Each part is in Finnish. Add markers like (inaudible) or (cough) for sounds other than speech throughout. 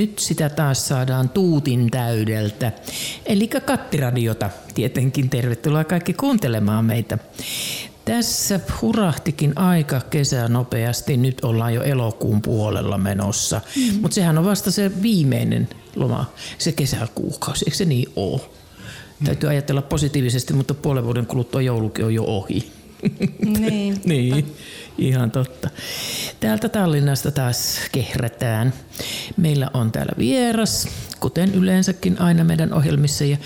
Nyt sitä taas saadaan tuutin täydeltä. Eli kattiradiota tietenkin. Tervetuloa kaikki kuuntelemaan meitä. Tässä hurahtikin aika kesä nopeasti. Nyt ollaan jo elokuun puolella menossa. Mm. Mutta sehän on vasta se viimeinen loma, se kesäkuukausi. Eikö se niin ole? Mm. Täytyy ajatella positiivisesti, mutta puolen vuoden kuluttua joulukin on jo ohi. Niin. niin, ihan totta. Täältä Tallinnasta taas kehrätään. Meillä on täällä vieras, kuten yleensäkin aina meidän ohjelmissa. Ja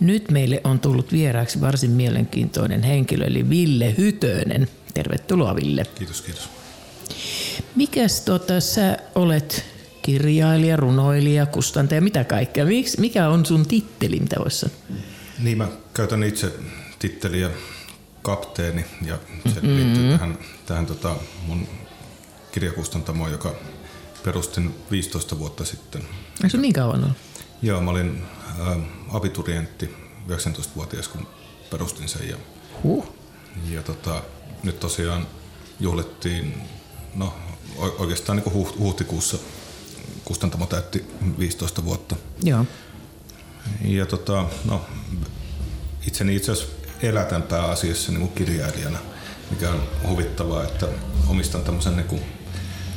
nyt meille on tullut vieraaksi varsin mielenkiintoinen henkilö, eli Ville Hytönen. Tervetuloa Ville. Kiitos, kiitos. Mikäs tota, sä olet kirjailija, runoilija, kustantaja, mitä kaikkea? Mikä on sun titteli, mitä voisi sanoa? Niin, mä käytän itse titteliä kapteeni ja se mm-hmm. liittyy tähän, tähän tota mun kirjakustantamoon, joka perustin 15 vuotta sitten. Eikö se niin kauan ollut? Joo, mä olin äh, abiturientti 19-vuotias, kun perustin sen. Ja, huh. ja tota, nyt tosiaan juhlittiin, no oikeastaan niin kuin huhtikuussa kustantamo täytti 15 vuotta. Joo. Ja tota, no, itseni itse asiassa elätän pääasiassa niin kuin kirjailijana, mikä on huvittavaa, että omistan tämmöisen niin kuin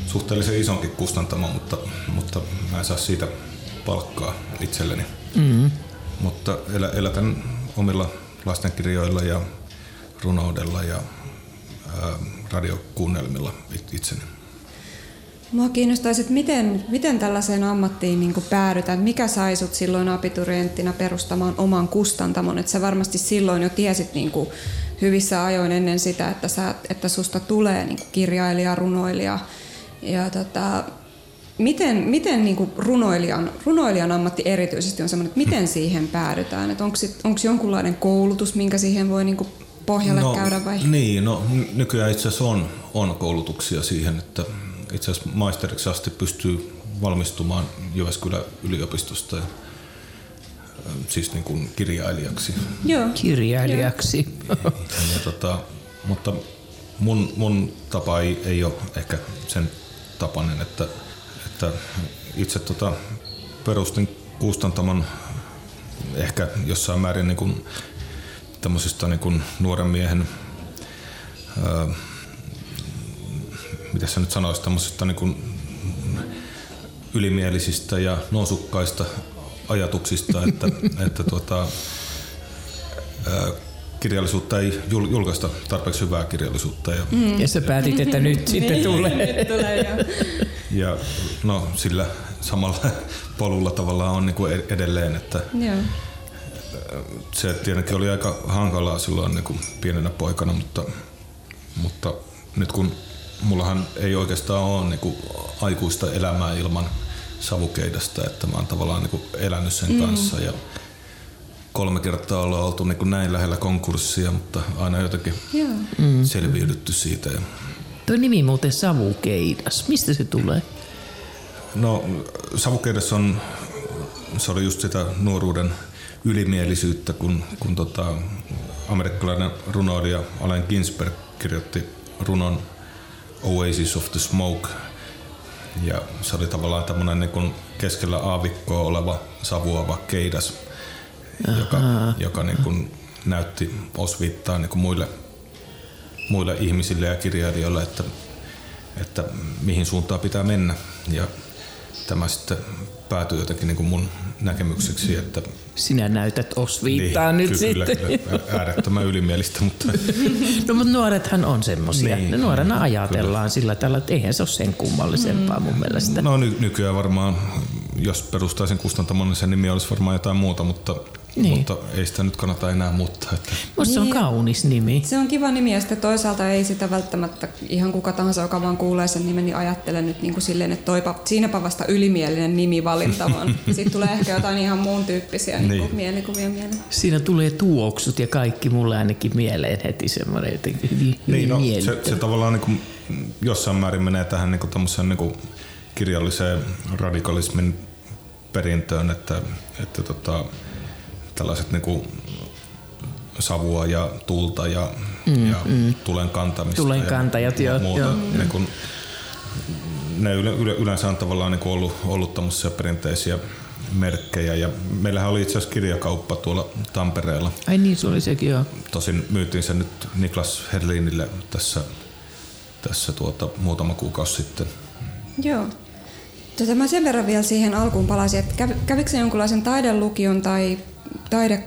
suhteellisen isonkin kustantamon, mutta, mutta mä en saa siitä palkkaa itselleni. Mm-hmm. Mutta elä, elätän omilla lastenkirjoilla ja runoudella ja ää, radiokuunnelmilla itseni. Mua kiinnostaisi, että miten, miten tällaiseen ammattiin niin päädytään. Mikä sai sut silloin abiturienttina perustamaan oman kustantamon? Että sä varmasti silloin jo tiesit niin kuin hyvissä ajoin ennen sitä, että, sä, että susta tulee niin kuin kirjailija, runoilija. Ja tota, miten, miten niin kuin runoilijan, runoilijan ammatti erityisesti on sellainen, että miten siihen päädytään? Että onko jonkunlainen koulutus, minkä siihen voi niin kuin pohjalle no, käydä vai? Niin, no nykyään itse asiassa on, on koulutuksia siihen, että itse asiassa maisteriksi asti pystyy valmistumaan Jyväskylän yliopistosta siis niin kuin kirjailijaksi. Joo. Kirjailijaksi. Ja, ja tota, mutta mun, mun tapa ei, ei ole ehkä sen tapainen, että, että itse tota, perustin kustantamon ehkä jossain määrin niin kuin, tämmöisistä niin kuin nuoren miehen ää, mitä sä nyt sanoisit, tämmöisistä niin kuin ylimielisistä ja nousukkaista ajatuksista, että, (laughs) että tuota, ää, kirjallisuutta ei julkaista tarpeeksi hyvää kirjallisuutta. Ja, mm. ja sä päätit, että nyt (laughs) sitten tulee. nyt tulee (laughs) ja no sillä samalla polulla tavallaan on niin kuin edelleen, että Joo. se tietenkin oli aika hankalaa silloin niin kuin pienenä poikana, mutta, mutta nyt kun mullahan ei oikeastaan ole niin kuin aikuista elämää ilman savukeidasta, että mä oon tavallaan niin kuin elänyt sen mm. kanssa ja kolme kertaa ollaan oltu niin kuin näin lähellä konkurssia, mutta aina jotenkin Joo. Mm. selviydytty siitä. Ja... Tuo nimi muuten Savukeidas, mistä se tulee? No Savukeidas on, se oli just sitä nuoruuden ylimielisyyttä, kun, kun tota, amerikkalainen runoilija Allen Ginsberg kirjoitti runon Oasis of the Smoke. Ja se oli tavallaan tämmöinen niin keskellä aavikkoa oleva savuava keidas, Aha. joka, joka niin kuin näytti osviittaa niin kuin muille, muille ihmisille ja kirjailijoille, että, että mihin suuntaan pitää mennä. Ja tämä sitten päätyi jotenkin niin kuin mun näkemykseksi, että sinä näytät osviittaa niin, nyt kyllä, sitten. Kyllä, äärettömän ylimielistä, mutta... no mutta nuorethan on semmoisia. Niin, nuorena ajatellaan kyllä. sillä tavalla, että eihän se ole sen kummallisempaa mm. mun mielestä. No ny- nykyään varmaan, jos perustaisin kustantamon, niin sen nimi olisi varmaan jotain muuta, mutta niin. Mutta ei sitä nyt kannata enää muuttaa. Että... Musta se on niin. kaunis nimi. Se on kiva nimi ja sitten toisaalta ei sitä välttämättä ihan kuka tahansa, joka vaan kuulee sen nimen, niin ajattele nyt niin kuin silleen, että toipa, siinäpä vasta ylimielinen nimi valinta, vaan (laughs) sitten tulee ehkä jotain ihan muun tyyppisiä niin. Niin mielikuvia mieleen. Siinä tulee tuoksut ja kaikki mulle ainakin mieleen heti semmoinen jotenkin hyvin, niin, no, se, se, tavallaan niin kuin jossain määrin menee tähän niin kuin niin kuin kirjalliseen radikalismin perintöön, että, että tota, tällaiset niin kuin savua ja tulta ja, mm, ja mm. tulen kantamista tulen kantajat, ja joo, muuta. joo. Niin kuin, ne yleensä on tavallaan niin ollut, ollut tämmöisiä perinteisiä merkkejä. Ja meillähän oli itse asiassa kirjakauppa tuolla Tampereella. Ai niin, se oli sekin joo. Tosin myytiin se nyt Niklas Herlinille tässä, tässä tuota, muutama kuukausi sitten. Joo. Tota, mä sen verran vielä siihen alkuun palasin, että käv, kävikö se jonkunlaisen taidelukion tai taide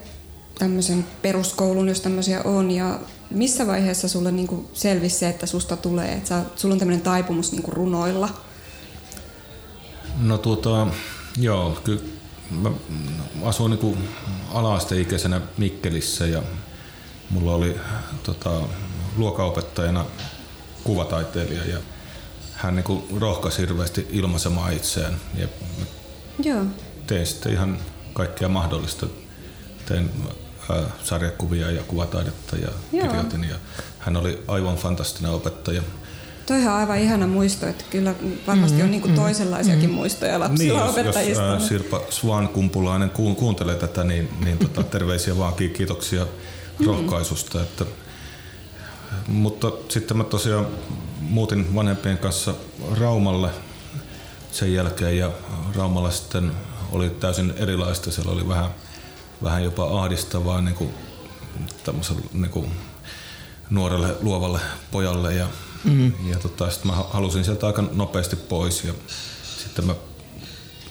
tämmöisen peruskoulun, jos tämmöisiä on, ja missä vaiheessa sulle niinku selvisi se, että susta tulee, että sulla on tämmöinen taipumus niinku runoilla? No tuota, joo, kyllä mä asuin niinku ala-asteikäisenä Mikkelissä ja mulla oli tota, luokaopettajana kuvataiteilija ja hän niinku rohkaisi hirveästi ilmaisemaan itseään. Ja Joo. tein sitten ihan kaikkea mahdollista. Tein äh, sarjakuvia ja kuvataidetta ja Joo. kirjoitin. Ja hän oli aivan fantastinen opettaja. Toihan on aivan ihana muisto, että kyllä varmasti mm-hmm, on niinku toisenlaisiakin mm-hmm. muistoja lapsilla Niin, jos, jos opettajista. äh, Sirpa Svan-kumpulainen ku, kuuntelee tätä, niin, niin (laughs) tota, terveisiä vaan ki- kiitoksia rohkaisusta. Että, mutta sitten mä tosiaan muutin vanhempien kanssa Raumalle sen jälkeen ja Raumalla sitten oli täysin erilaista. Siellä oli vähän, vähän jopa ahdistavaa niin kuin, niin kuin nuorelle luovalle pojalle ja, mm. ja tota, sitten mä halusin sieltä aika nopeasti pois ja sitten mä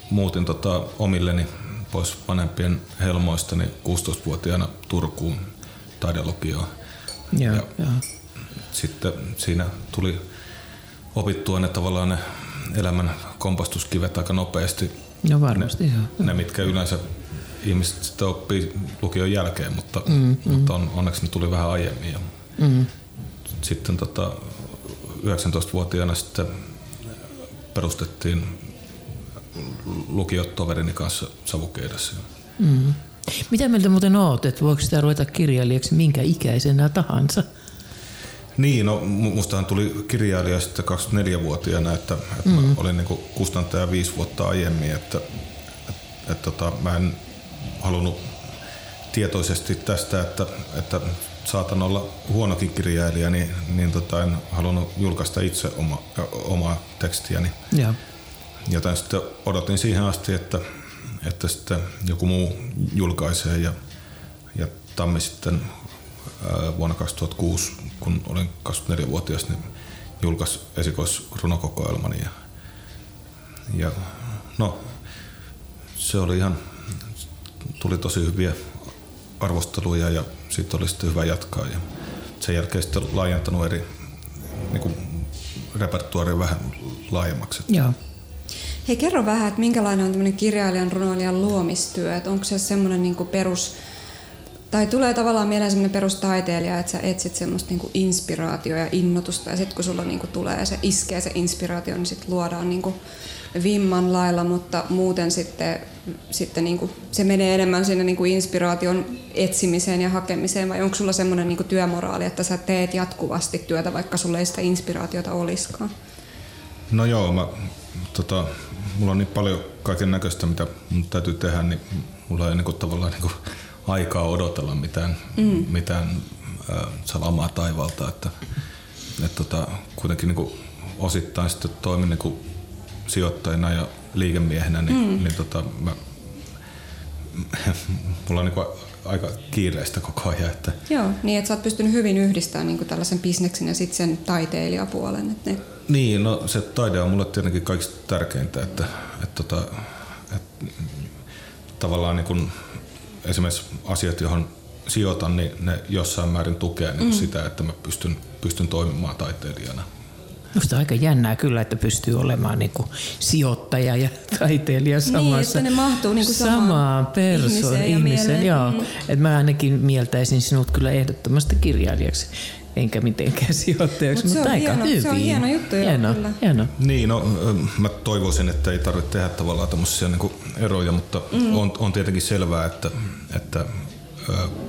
muutin tota omilleni pois vanhempien helmoista niin 16-vuotiaana Turkuun taidelukioon. Joo, Ja- joo. Sitten siinä tuli opittua ne tavallaan ne elämän kompastuskivet aika nopeasti. No varmasti joo. Ne, mitkä yleensä ihmiset sitten oppii lukion jälkeen, mutta, mm, mutta on, onneksi ne tuli vähän aiemmin. Ja Mm. sitten tota, 19-vuotiaana sitten perustettiin lukiot toverini kanssa Savukeidassa. Mm. Mitä mieltä muuten oot, että voiko sitä ruveta kirjailijaksi minkä ikäisenä tahansa? Niin, no mu- mustahan tuli kirjailija sitten 24-vuotiaana, että, että mm. mä olin niin kustantaja viisi vuotta aiemmin, että, että, että tota, mä en halunnut tietoisesti tästä, että, että saatan olla huonokin kirjailija, niin, niin tota, en halunnut julkaista itse oma, omaa tekstiäni. Joo. Joten sitten odotin siihen asti, että, että sitten joku muu julkaisee ja, ja Tammi sitten vuonna 2006, kun olin 24-vuotias, niin julkaisi esikoisrunokokoelmani ja, ja no se oli ihan, tuli tosi hyviä arvosteluja ja sitten oli sitten hyvä jatkaa ja sen jälkeen sitten laajentanut eri niin kuin repertuaaria vähän laajemmaksi. Joo. Hei, kerro vähän, että minkälainen on tämmöinen kirjailijan, runoilijan luomistyö? Että onko se semmoinen niinku perus, tai tulee tavallaan mieleen semmoinen perustaiteilija, että sä etsit semmoista niinku inspiraatioa ja innotusta, ja sitten kun sulla niinku tulee se iskee se inspiraatio, niin sitten luodaan niinku vimman lailla, mutta muuten sitten, sitten niinku, se menee enemmän sinne niinku inspiraation etsimiseen ja hakemiseen, vai onko sulla semmoinen niinku työmoraali, että sä teet jatkuvasti työtä, vaikka sulla ei sitä inspiraatiota olisikaan? No joo, mä, tota, mulla on niin paljon kaiken näköistä, mitä mun täytyy tehdä, niin mulla ei niinku tavallaan niinku aikaa odotella mitään, mm. mitään äh, salamaa taivalta. Että, et tota, kuitenkin niinku osittain sitten toimin niinku sijoittajana ja liikemiehenä, niin, mm. niin tota, mä, mulla on niinku aika kiireistä koko ajan. Että, Joo, niin että sä oot pystynyt hyvin yhdistämään niin tällaisen bisneksen ja sitten sen taiteilijapuolen. Että ne, Niin, no se taide on mulle tietenkin kaikista tärkeintä, että, että, että, että tavallaan niin kun esimerkiksi asiat, johon sijoitan, niin ne jossain määrin tukee niin mm. sitä, että mä pystyn, pystyn toimimaan taiteilijana. Musta on aika jännää kyllä, että pystyy olemaan niin kuin sijoittaja ja taiteilija samassa. että ne mahtuu niin kuin samaan samaan persoon, ihmiseen ja ihmisen. mieleen. Joo. Mm. Et mä ainakin mieltäisin sinut kyllä ehdottomasti kirjailijaksi, enkä mitenkään (laughs) sijoittajaksi, Mut mutta aika hieno- hyvin. se on hieno juttu, joo, hieno, kyllä. hieno. Niin, no mä toivoisin, että ei tarvitse tehdä tavallaan tämmöisiä niin eroja, mutta mm. on, on tietenkin selvää, että, että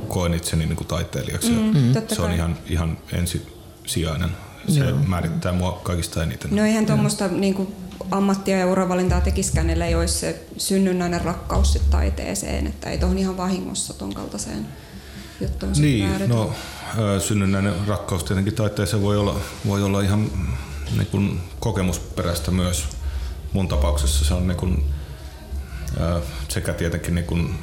koen itseni niin kuin taiteilijaksi. Mm, se on ihan, ihan ensisijainen. Se Joo. määrittää mua kaikista eniten. no eihän tuommoista niin ammattia ja uravalintaa tekiskään, ellei olisi se synnynnäinen rakkaus sit taiteeseen, että ei tuohon ihan vahingossa ton kaltaiseen juttuun Niin, päädytä. no synnynnäinen rakkaus tietenkin taiteeseen voi olla, voi olla ihan niin kuin kokemusperäistä myös. Mun tapauksessa se on niin kuin, sekä tietenkin niin kuin,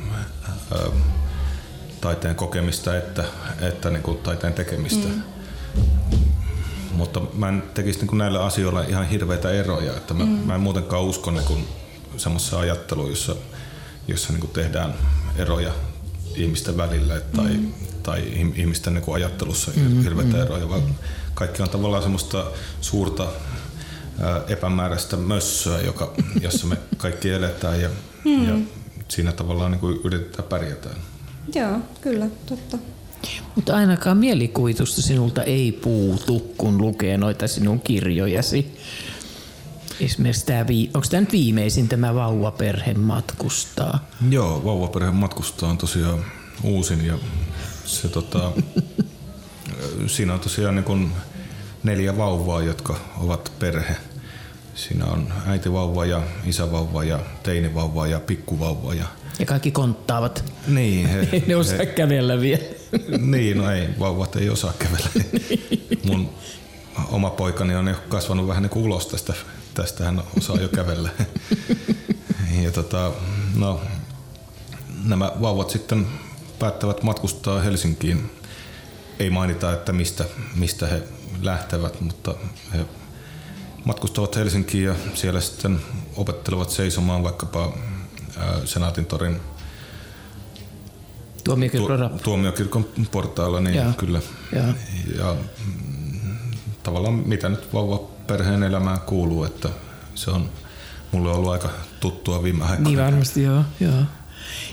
taiteen kokemista että, että niin kuin taiteen tekemistä. Mm. Mutta mä en tekisi niin kuin näillä asioilla ihan hirveitä eroja. Että mä, mm. mä en muutenkaan usko niin semmoiseen ajatteluun, jossa, jossa niin kuin tehdään eroja ihmisten välillä tai, mm. tai ihmisten niin kuin ajattelussa mm, hirveitä mm. eroja, vaan kaikki on tavallaan semmoista suurta epämääräistä mössöä, joka, jossa me kaikki eletään ja, mm. ja siinä tavallaan niin kuin yritetään pärjätä. Joo, kyllä, totta. Mutta ainakaan mielikuvitusta sinulta ei puutu, kun lukee noita sinun kirjojasi. Esimerkiksi tämä, onko tämä nyt viimeisin tämä vauvaperhe matkustaa? Joo, vauvaperhe matkustaa on tosiaan uusin ja se tota, (laughs) siinä on tosiaan niin kun neljä vauvaa, jotka ovat perhe. Siinä on äitivauva ja isävauva ja teinivauva ja pikkuvauva. Ja, ja kaikki konttaavat. Niin. He, (laughs) ei ne osaa he, kävellä vielä. Niin, no ei, vauvat ei osaa kävellä. (laughs) Mun oma poikani on jo kasvanut vähän niin kuin ulos tästä. Tästä hän osaa jo kävellä. (laughs) Ja tota, no, nämä vauvat sitten päättävät matkustaa Helsinkiin. Ei mainita, että mistä, mistä he lähtevät, mutta he matkustavat Helsinkiin ja siellä sitten opettelevat seisomaan vaikkapa Senaatin torin Tuomiokirkon, tu, tuomiokirkon portailla, niin ja. kyllä. Ja. ja tavallaan mitä nyt vauva perheen elämään kuuluu, että se on mulle ollut aika tuttua viime aikoina. Niin varmasti, joo. joo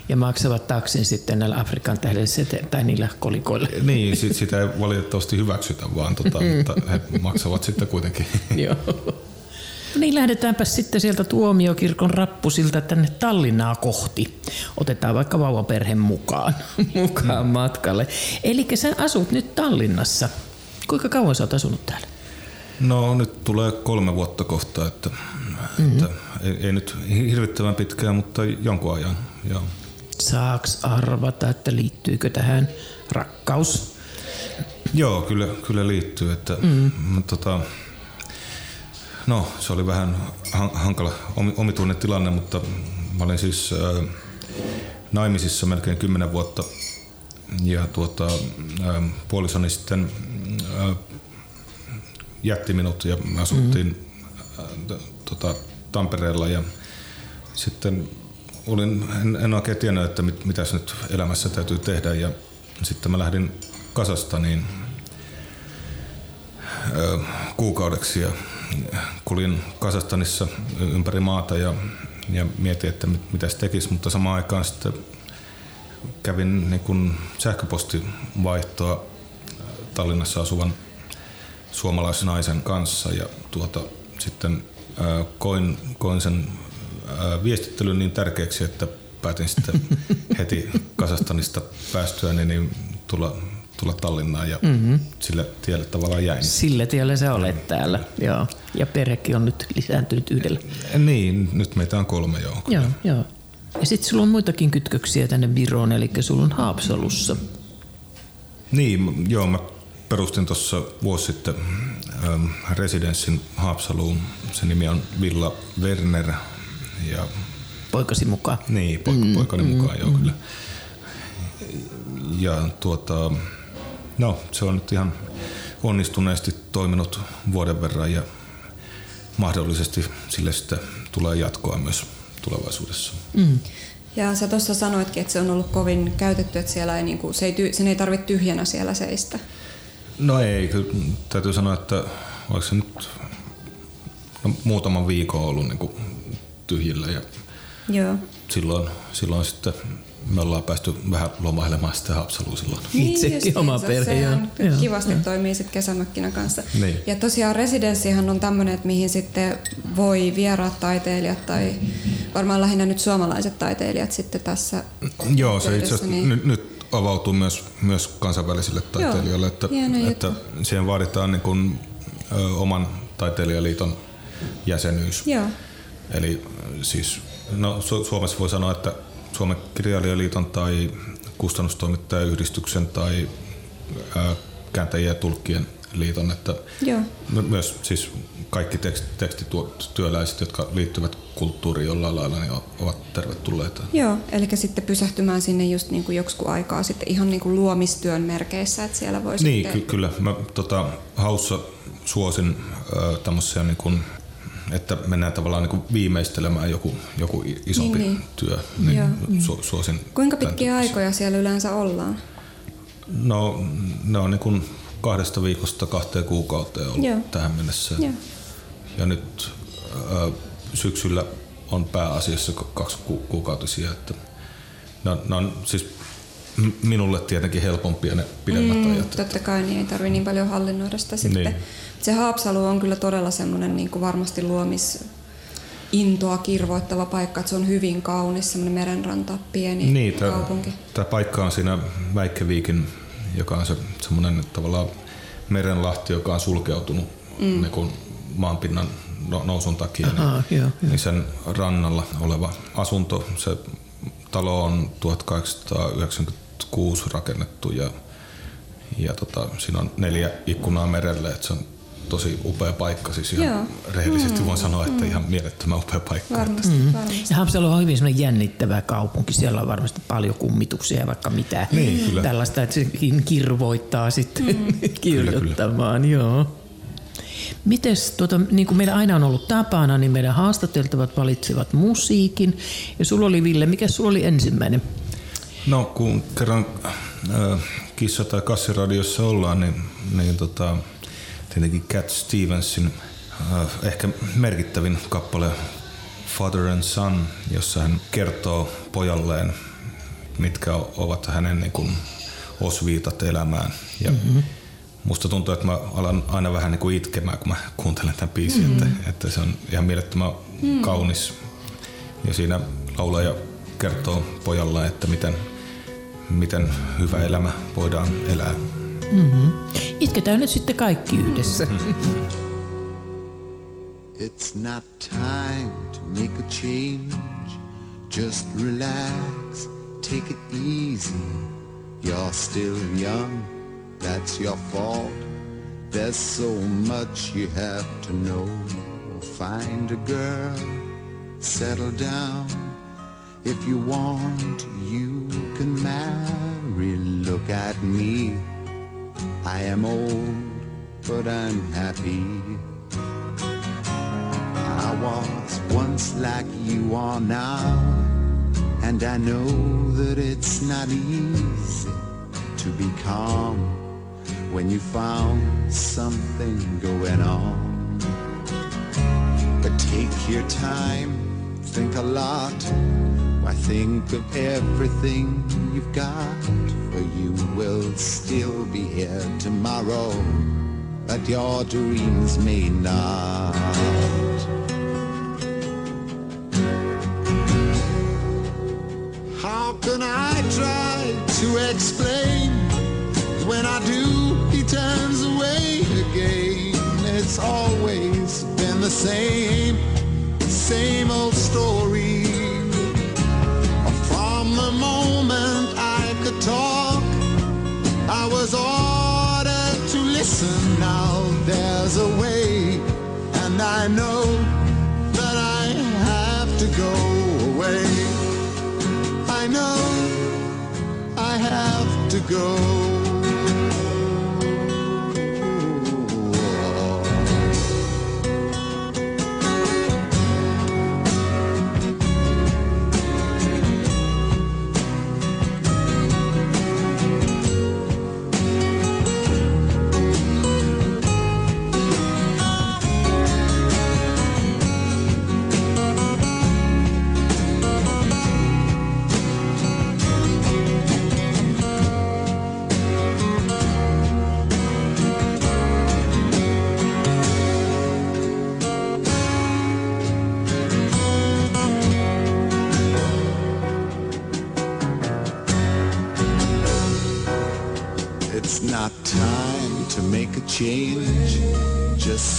ja maksavat taksin sitten näillä Afrikan tähdellä tai niillä kolikoilla. Niin, sit, sitä ei valitettavasti hyväksytä, vaan tota, mm. mutta he maksavat sitten kuitenkin. (laughs) Joo. No niin, lähdetäänpä sitten sieltä tuomiokirkon rappusilta tänne Tallinnaa kohti. Otetaan vaikka vauvaperhe mukaan, (laughs) mukaan mm. matkalle. Eli sä asut nyt Tallinnassa. Kuinka kauan sä oot asunut täällä? No nyt tulee kolme vuotta kohta, että, mm-hmm. että ei, ei nyt hirvittävän pitkään, mutta jonkun ajan. Joo. Saaks arvata, että liittyykö tähän rakkaus? Joo, kyllä, kyllä liittyy. Että, mm. tota, no, se oli vähän hankala omituinen tilanne, mutta mä olin siis äh, naimisissa melkein kymmenen vuotta ja tuota, äh, puolisoni sitten äh, jätti minut ja me asuttiin mm. äh, tota, Tampereella ja sitten olin, en, en oikein tiennyt, että mit, mitä nyt elämässä täytyy tehdä ja sitten mä lähdin Kasastaniin ö, kuukaudeksi ja kulin Kasastanissa ympäri maata ja, ja mietin, että mit, mitä se tekisi, mutta samaan aikaan sitten kävin niin kun sähköpostivaihtoa Tallinnassa asuvan suomalaisnaisen kanssa ja tuota, sitten koin, koin sen viestittely niin tärkeäksi, että päätin sitten (laughs) heti Kasastanista päästyä niin tulla, tulla Tallinnaan ja mm-hmm. sille tielle tavallaan jäin. Sille tielle sä olet täällä, joo. Ja perhekin on nyt lisääntynyt yhdellä. Niin, nyt meitä on kolme, joo. Kyllä. Joo, joo. Ja sitten sulla on muitakin kytköksiä tänne Viroon, eli sulla on Haapsalussa. Niin, joo, mä perustin tuossa vuosi sitten residenssin Haapsaluun. Se nimi on Villa Werner ja poikasi mukaan. Niin, poik- mm, poikani mm, mukaan, joo mm. kyllä. Ja tuota, no se on nyt ihan onnistuneesti toiminut vuoden verran ja mahdollisesti sille sitten tulee jatkoa myös tulevaisuudessa. Mm. Ja sä tuossa sanoitkin, että se on ollut kovin käytetty, että siellä ei, niin kuin, se ei, sen ei tarvitse tyhjänä siellä seistä. No ei, kyllä täytyy sanoa, että vaikka se nyt no, muutaman viikon ollut niin kuin tyhjillä ja Joo. Silloin, silloin sitten me ollaan päästy vähän lomailemaan sitten Haapsaluun silloin. Niin, Itsekin oma perhe. Se on kivasti joo. toimii sitten kesämökkinä kanssa. Niin. Ja tosiaan residenssihan on tämmöinen, että mihin sitten voi vieraat taiteilijat tai varmaan lähinnä nyt suomalaiset taiteilijat sitten tässä. Joo, se itse asiassa niin... nyt, nyt avautuu myös, myös kansainvälisille taiteilijoille, että, että siihen vaaditaan niin kuin, ö, oman taiteilijaliiton jäsenyys. Joo. Eli siis no, Su- Suomessa voi sanoa, että Suomen kirjailijaliiton tai kustannustoimittajayhdistyksen tai ää, kääntäjien ja tulkkien liiton, että Joo. myös siis kaikki tekstityöläiset, jotka liittyvät kulttuuriin jollain lailla, niin ovat tervetulleita. Joo, eli sitten pysähtymään sinne just niin kuin joksikin aikaa sitten ihan niin kuin luomistyön merkeissä, että siellä voi Niin, sitten... ky- kyllä. Mä tota, haussa suosin äh, tämmöisiä niin kuin, että mennään tavallaan niin viimeistelemään joku, joku isompi Niin, niin. työ. Niin Joo. su- suosin Kuinka pitkiä aikoja siellä yleensä ollaan? No, ne on niin kuin kahdesta viikosta kahteen kuukauteen ollut Joo. tähän mennessä. Joo. Ja nyt ö, syksyllä on pääasiassa kaksi ku- kuukautisia. Että ne, on, ne on siis minulle tietenkin helpompia ne pidemmät mm, ajat. Totta kai niin ei tarvi niin paljon hallinnoida sitä sitten. Niin. Se Haapsalu on kyllä todella semmoinen niin kuin varmasti luomis intoa kirvoittava paikka, että se on hyvin kaunis, semmoinen merenranta, pieni Niin, kaupunki. tämä paikka on siinä Väikkeviikin, joka on se semmoinen tavallaan merenlahti, joka on sulkeutunut mm. niin maanpinnan no- nousun takia. Aha, niin, joo, joo. niin sen rannalla oleva asunto, se talo on 1896 rakennettu ja, ja tota, siinä on neljä ikkunaa merelle, että se on tosi upea paikka. Siis ihan Joo. rehellisesti mm. voin sanoa, että ihan mielettömän upea paikka. Varmasti, mm. varmasti. Ja Haapsalu on hyvin semmoinen jännittävä kaupunki. Siellä on varmasti paljon kummituksia ja vaikka mitä. Niin, kyllä. Tällaista, että sekin kirvoittaa sitten mm. (laughs) kirjoittamaan. Joo. Mites, tuota, niin kuin meillä aina on ollut tapana, niin meidän haastateltavat valitsevat musiikin. Ja sulla oli, Ville, mikä sulla oli ensimmäinen? No kun kerran äh, kissa- tai kassiradiossa ollaan, niin, niin tota, tietenkin Cat Stevensin äh, ehkä merkittävin kappale Father and Son, jossa hän kertoo pojalleen, mitkä ovat hänen niin kuin, osviitat elämään. Ja mm-hmm. Musta tuntuu, että mä alan aina vähän niin kuin itkemään, kun mä kuuntelen tämän biisin, mm-hmm. että, että se on ihan mielettömän mm. kaunis. Ja siinä laulaja kertoo pojalle, että miten, miten hyvä elämä voidaan elää. Mm-hmm. Itketään nyt sitten kaikki yhdessä. Mm-hmm. It's not time to make a change. Just relax, take it easy. You're still young, that's your fault. There's so much you have to know. Find a girl, settle down. If you want, you can marry. Look at me. I am old, but I'm happy. I was once like you are now, and I know that it's not easy to be calm when you found something going on. But take your time, think a lot. Why think of everything you've got? For you will still be here tomorrow, but your dreams may not. How can I try to explain? When I do, he turns away again. It's always been the same, same old story. Now there's a way, and I know that I have to go away. I know I have to go.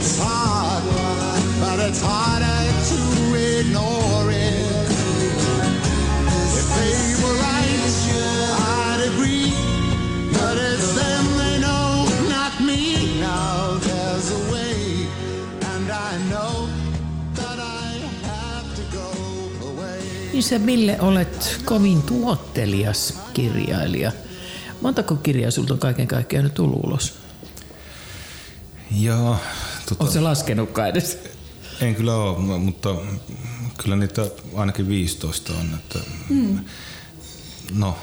It's hard, but it's harder to ignore it. If they were right, I'd agree. But it's them they know, not me. Now there's a way, and I know that I have to go away. Isä Mille, olet kovin tuottelias kirjailija. Montako kirjaa sulta on kaiken kaikkiaan nyt tullut ulos? Ja tota, Oletko laskenutkaan edes? en kyllä ole, mutta kyllä niitä ainakin 15 on. Että, mm. No,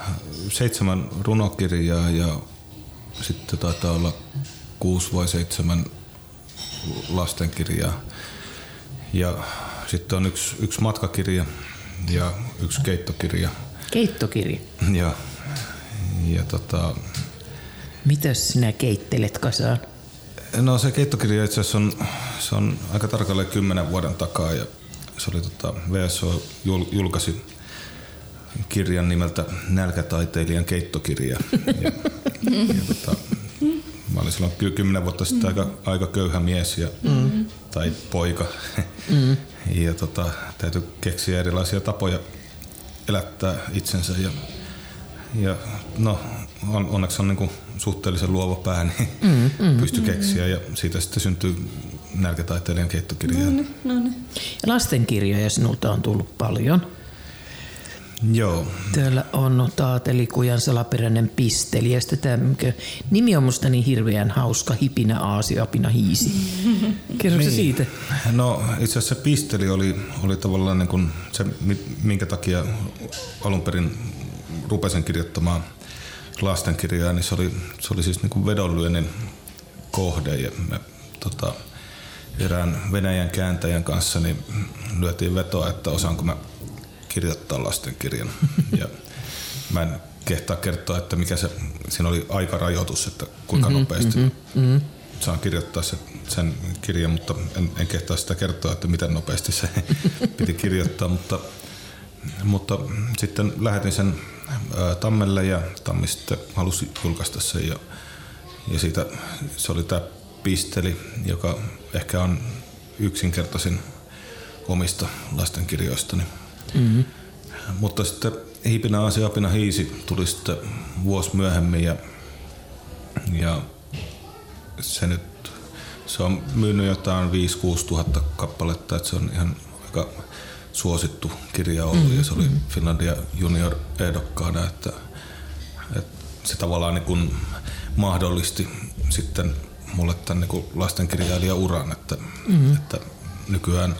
seitsemän runokirjaa ja sitten taitaa olla kuusi vai seitsemän lastenkirjaa. Ja sitten on yksi, yksi matkakirja ja yksi keittokirja. Keittokirja. Ja, ja tota, Mitäs sinä keittelet kasaan? No se keittokirja itse asiassa on, se on aika tarkalleen kymmenen vuoden takaa ja se oli tota, VSO jul, julkaisi kirjan nimeltä Nälkätaiteilijan keittokirja. Ja, (laughs) ja tota, mä olin silloin kyllä kymmenen vuotta sitten aika, aika köyhä mies ja, mm. tai poika. Mm. (laughs) ja tota, täytyy keksiä erilaisia tapoja elättää itsensä ja ja no, on, onneksi on niin suhteellisen luova pää, niin mm, mm, pystyi keksiä ja siitä sitten syntyy nälkätaiteilijan keittokirja. No niin, no niin. Ja lastenkirjoja sinulta on tullut paljon. Joo, Täällä on Taatelikujan salaperäinen pisteli ja sitten tämä mikä- nimi on musta niin hirveän hauska, hipinä aasi, apina hiisi. (laughs) Kerro niin. siitä? no itse asiassa pisteli oli, oli tavallaan niin kuin se, mi- minkä takia alun perin rupesin kirjoittamaan lastenkirjaa, niin se oli, se oli siis niin kuin vedonlyönnin kohde ja me tota, erään Venäjän kääntäjän kanssa niin lyötiin vetoa, että osaanko mä kirjoittaa lastenkirjan. Ja (laughs) mä en kehtaa kertoa, että mikä se, siinä oli aikarajoitus, että kuinka mm-hmm, nopeasti mm-hmm. saan kirjoittaa se, sen kirjan, mutta en, en kehtaa sitä kertoa, että miten nopeasti se (laughs) piti kirjoittaa, mutta, mutta sitten lähetin sen Tammelle ja Tammi sitten halusi julkaista sen ja, ja siitä se oli tämä pisteli, joka ehkä on yksinkertaisin omista lastenkirjoistani. Mm-hmm. Mutta sitten Hipinä Aasi Apina Hiisi tuli sitten vuosi myöhemmin ja, ja se nyt se on myynyt jotain 5-6 tuhatta kappaletta, että se on ihan aika suosittu kirja ollut mm-hmm. ja se oli Finlandia junior ehdokkaana, että, että se tavallaan niin kuin mahdollisti sitten mulle tämän niin lastenkirjailijan uran, että, mm-hmm. että nykyään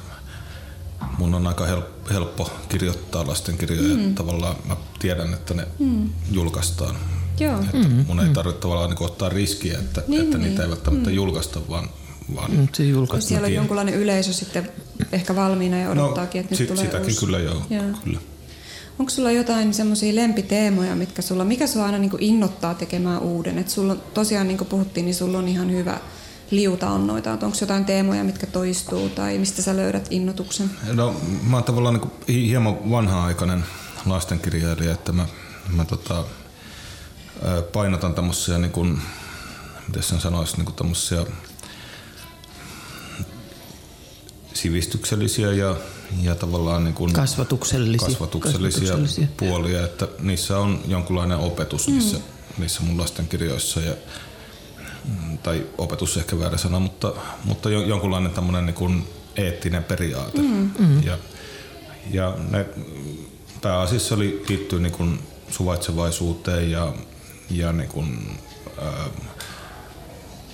mun on aika helppo, helppo kirjoittaa lastenkirjoja mm. ja tavallaan mä tiedän, että ne mm. julkaistaan. Joo. Että mm-hmm. mun ei tarvitse tavallaan niin ottaa riskiä, että, niin, että niitä ei välttämättä mm. julkaista, vaan, vaan Mm, se. Siellä on jonkunlainen yleisö sitten ehkä valmiina ja odottaakin, että nyt sit, tulee sitäkin uusi. kyllä joo. Joo. Kyllä. Onko sulla jotain semmoisia lempiteemoja, mitkä sulla, mikä sua aina niinku innottaa tekemään uuden? Et sulla on, tosiaan niin kuin puhuttiin, niin sulla on ihan hyvä liuta on noita. Onko jotain teemoja, mitkä toistuu tai mistä sä löydät innotuksen? No, mä oon tavallaan niin hi- hieman vanha-aikainen lastenkirjailija, että mä, mä tota, painotan tämmöisiä, niin kuin, miten sen sanoisi, niin kuin tämmöisiä sivistyksellisiä ja, ja tavallaan niin kuin Kasvatuksellisia. kasvatuksellisia, Kasvatuksellisia. puolia, että niissä on jonkunlainen opetus niissä, niissä mun lastenkirjoissa ja mm, tai opetus ehkä väärä sana, mutta, mutta jo- jonkunlainen tämmöinen niin kuin eettinen periaate. Mm, mm. Ja, ja ne pääasiassa oli, liittyy niin kuin suvaitsevaisuuteen ja, ja niin kuin, ää,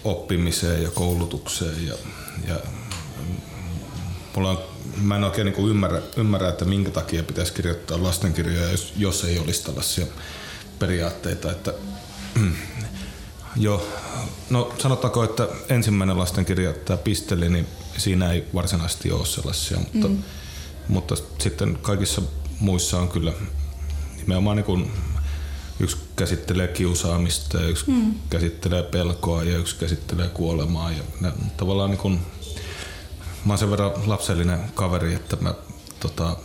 oppimiseen ja koulutukseen. Ja, ja mulla on, mä en oikein niin kuin ymmärrä, ymmärrä, että minkä takia pitäisi kirjoittaa lastenkirjoja, jos, jos ei olisi tällaisia periaatteita. Että, jo, no sanotaanko, että ensimmäinen lastenkirja, tämä Pisteli, niin siinä ei varsinaisesti ole sellaisia, mutta, mm. mutta sitten kaikissa muissa on kyllä nimenomaan niin kuin yksi käsittelee kiusaamista ja yksi mm. käsittelee pelkoa ja yksi käsittelee kuolemaa. Ja ne, tavallaan niin kun, mä oon sen verran lapsellinen kaveri, että mä tota,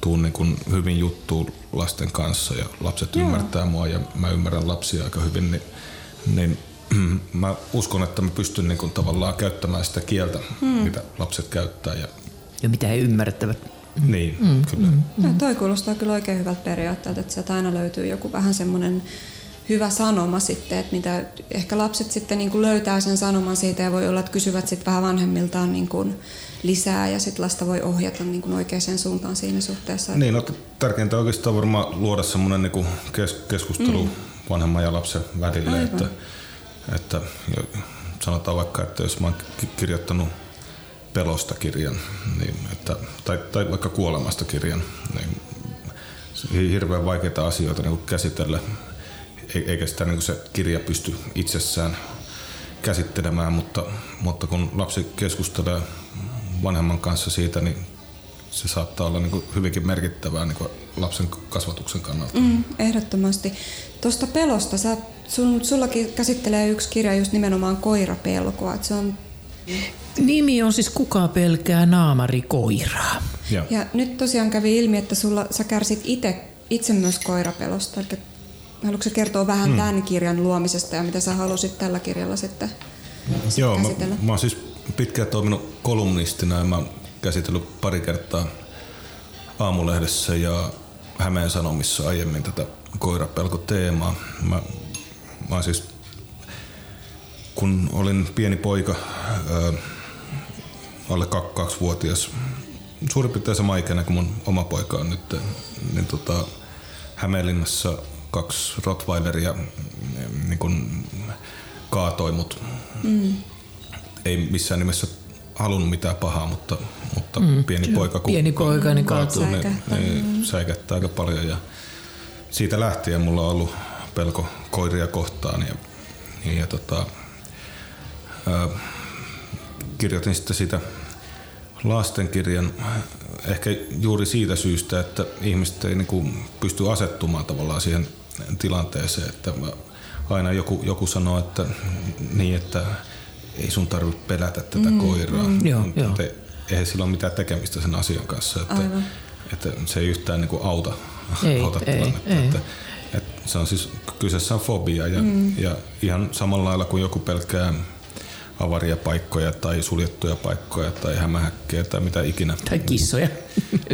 tuun niin kun hyvin juttuun lasten kanssa ja lapset Joo. ymmärtää mua ja mä ymmärrän lapsia aika hyvin, niin, niin (clears throat) mä uskon, että mä pystyn niin kun tavallaan käyttämään sitä kieltä, mm. mitä lapset käyttää. Ja, ja mitä he ymmärtävät. Niin, mm, kyllä. Mm, mm. Ja toi kuulostaa kyllä oikein hyvältä periaatteelta, että sieltä aina löytyy joku vähän semmoinen hyvä sanoma sitten, että mitä ehkä lapset sitten niin kuin löytää sen sanoman siitä ja voi olla, että kysyvät sitten vähän vanhemmiltaan niin kuin lisää ja sitten lasta voi ohjata niin kuin oikeaan suuntaan siinä suhteessa. Niin, no, tärkeintä oikeastaan varmaan luoda semmoinen niin kes- keskustelu mm. vanhemman ja lapsen välille, Aivan. että, että sanotaan vaikka, että jos mä oon kirjoittanut pelosta kirjan, niin että, tai, tai vaikka kuolemasta kirjan, niin hirveän vaikeita asioita niin käsitellä, eikä sitä niin se kirja pysty itsessään käsittelemään, mutta, mutta kun lapsi keskustelee vanhemman kanssa siitä, niin se saattaa olla niin hyvinkin merkittävää niin lapsen kasvatuksen kannalta. Mm, ehdottomasti. Tuosta pelosta, sä, sun, sullakin käsittelee yksi kirja just nimenomaan koirapelkoa. Se on Nimi on siis Kuka pelkää naamarikoiraa. Ja. ja nyt tosiaan kävi ilmi, että sulla, sä kärsit ite, itse myös koirapelosta. Eli haluatko kertoa vähän hmm. tämän kirjan luomisesta ja mitä sä halusit tällä kirjalla sitten Joo, käsitellä? Mä, mä oon siis pitkään toiminut kolumnistina ja mä oon käsitellyt pari kertaa aamulehdessä ja Hämeen Sanomissa aiemmin tätä koirapelko-teemaa. Mä, mä siis kun olin pieni poika, ää, alle kaksivuotias, suurin piirtein sama ikäinen kuin mun oma poika on nyt, niin tota, Hämeenlinnassa kaksi Rottweileria niin kun kaatoi mut. Mm. Ei missään nimessä halunnut mitään pahaa, mutta, mutta mm, pieni poika kun pieni poika, niin kaatuu, niin, niin säikättää aika paljon. Ja siitä lähtien mulla on ollut pelko koiria kohtaan. Ja, ja tota, kirjoitin sitten sitä lastenkirjan ehkä juuri siitä syystä, että ihmiset ei niinku pysty asettumaan tavallaan siihen tilanteeseen, että aina joku, joku sanoo, että niin, että ei sun tarvitse pelätä tätä mm, koiraa. Mm, joo, joo. Eihän sillä ole mitään tekemistä sen asian kanssa. Että, että se ei yhtään niinku auta, ei, auta ei, tilannetta. Ei. Että, että se on siis, kyseessä on fobia ja, mm. ja ihan samalla lailla kuin joku pelkää avaria paikkoja tai suljettuja paikkoja tai hämähäkkejä tai mitä ikinä. Tai kissoja.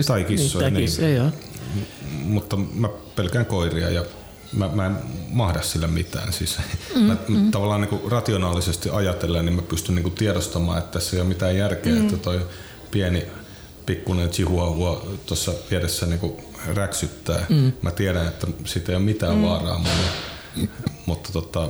tai kissoja, niin. kissoja joo. Mutta mä pelkään koiria ja mä, mä en mahda sillä mitään. Siis mm, mä, mm. Tavallaan niin kuin rationaalisesti ajatellen, niin mä pystyn niin kuin tiedostamaan, että tässä ei ole mitään järkeä, mm. että toi pieni pikkuinen chihuahua tuossa vieressä niin kuin räksyttää. Mm. Mä tiedän, että siitä ei ole mitään mm. vaaraa mulle, mutta tota,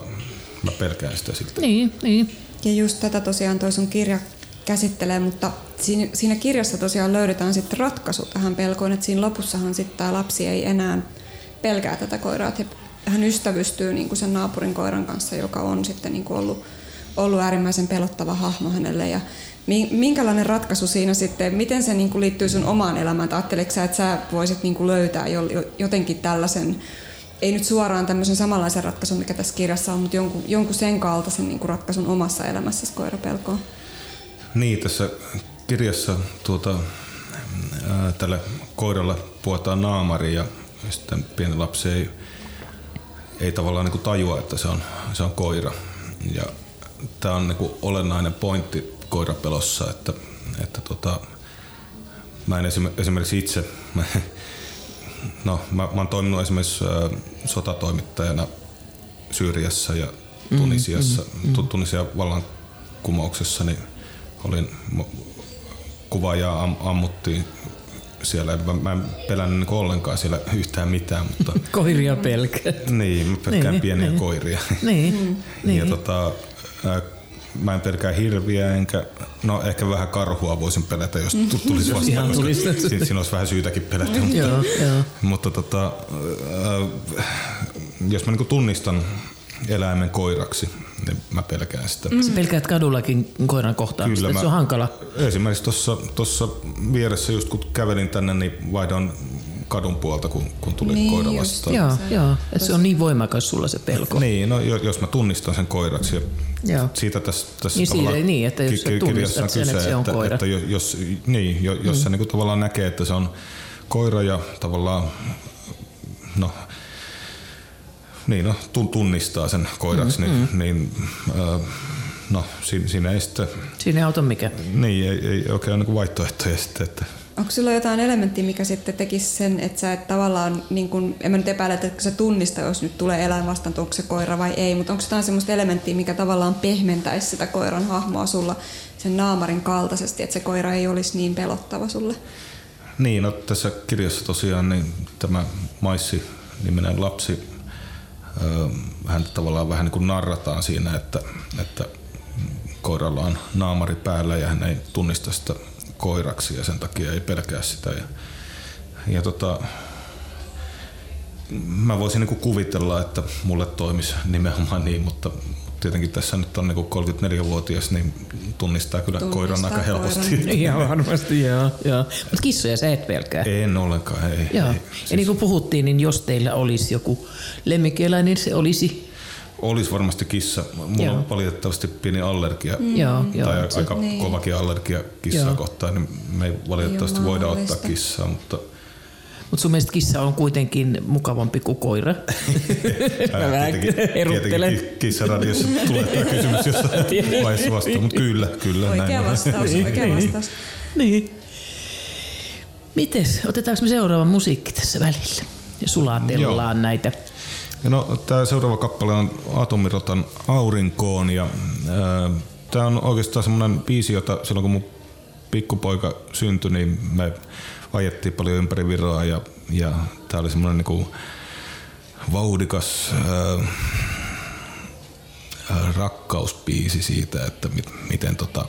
mä pelkään sitä siltä. Niin, niin. Ja just tätä tosiaan toi sun kirja käsittelee, mutta siinä, siinä kirjassa tosiaan löydetään sitten ratkaisu tähän pelkoon, että siinä lopussahan sitten tämä lapsi ei enää pelkää tätä koiraa, että hän ystävystyy niin kuin sen naapurin koiran kanssa, joka on sitten niin kuin ollut, ollut äärimmäisen pelottava hahmo hänelle. Ja minkälainen ratkaisu siinä sitten, miten se niin kuin liittyy sun omaan elämään? Ajatteleksä, sä, että sä voisit niin kuin löytää jotenkin tällaisen ei nyt suoraan tämmöisen samanlaisen ratkaisun, mikä tässä kirjassa on, mutta jonkun, jonkun sen kaltaisen niin kuin ratkaisun omassa elämässä koirapelkoon. Niin, tässä kirjassa tuota, ää, tälle koiralle puetaan naamari ja sitten pieni lapsi ei, ei tavallaan niin kuin tajua, että se on, se on koira. Ja tämä on niin kuin olennainen pointti koirapelossa, että, että tota, mä en esimerkiksi itse No, mä, mä oon toiminut esimerkiksi äh, sotatoimittajana Syyriassa ja mm, Tunisiassa. Mm, mm, mm. Tunisia vallankumouksessa niin olin kuvaaja am, ammuttiin siellä. Mä, mä en pelännyt niin ollenkaan siellä yhtään mitään. Mutta, (laughs) Koiria pelkää. Niin, mä pelkään niin, pieniä niin. koiria. Niin, (laughs) ja niin. tota, mä en pelkää hirviä, enkä, no ehkä vähän karhua voisin pelätä, jos tulisi vastaan, koska siinä, siinä olisi vähän syytäkin pelätä. mutta, joo, joo. mutta tota, äh, jos mä niin tunnistan eläimen koiraksi, niin mä pelkään sitä. Mm. Sä pelkäät kadullakin koiran kohtaamista, Kyllä, se on hankala. Esimerkiksi tuossa vieressä, just kun kävelin tänne, niin vaihdoin kadun puolta, kun, kun tuli Niin koira vastaan. Joo, Se- joo. että se on niin voimakas sulla se pelko. Niin, no jo- jos mä tunnistan sen koiraksi ja Joo. siitä tässä, tässä Niin tavallaan siitä- niin, että jos ki- sä ki- kirjassa tunnistat sen, että se on että, koira. Että jo- jos, niin, jo- jos mm. se niin tavallaan näkee, että se on koira ja tavallaan niin, no, tun- tunnistaa sen koiraksi, mm, niin, mm. niin äh, no, siinä, siinä ei sitten, Siinä ei auta mikä. niin, ei, ei oikein ole niin vaihtoehtoja sitten, että Onko sulla jotain elementtiä, mikä sitten tekisi sen, että sä et tavallaan, niin kun, en mä nyt epäile, että se tunnista, jos nyt tulee eläin vastaan, onko se koira vai ei, mutta onko jotain semmoista elementtiä, mikä tavallaan pehmentäisi sitä koiran hahmoa sulla sen naamarin kaltaisesti, että se koira ei olisi niin pelottava sulle? Niin, no tässä kirjassa tosiaan niin tämä Maissi-niminen lapsi, ö, hän tavallaan vähän niin kuin narrataan siinä, että, että koiralla on naamari päällä ja hän ei tunnista sitä koiraksi ja sen takia ei pelkää sitä. Ja, ja tota, mä voisin niin kuin kuvitella, että mulle toimisi nimenomaan niin, mutta tietenkin tässä nyt on niin kuin 34-vuotias, niin tunnistaa kyllä Tunnistaa koiran aika koiran. helposti. (laughs) Ihan varmasti, joo. joo. Mutta kissoja sä et pelkää. En ollenkaan, ei. Joo. ei. Ja niin kuin puhuttiin, niin jos teillä olisi joku lemmikkieläin, niin se olisi... Olisi varmasti kissa. Mulla Joo. on valitettavasti pieni allergia. Mm. Joo, joo. Tai aika niin. kovakin allergia kissaa Joo. kohtaan, niin me ei valitettavasti voida ottaa kissaa, mutta Mutta sun mielestä kissa on kuitenkin mukavampi kuin koira. (laughs) Mä vähän eruttelen. kissaradiossa tulee tämä kysymys jossain (laughs) vaiheessa vastaan, mutta kyllä, kyllä Oikea näin on. vastaus, oikea vastaus. Niin. Mites, otetaanko me seuraava musiikki tässä välillä? Ja sulatellaan Joo. näitä. No, tämä seuraava kappale on Atomirotan Aurinkoon ja tämä on oikeastaan semmoinen biisi, jota silloin kun mun pikkupoika syntyi, niin me ajettiin paljon ympäri Viroa ja, ja tämä oli semmoinen niinku vauhdikas ää, ää, rakkausbiisi siitä, että mit, miten, tota,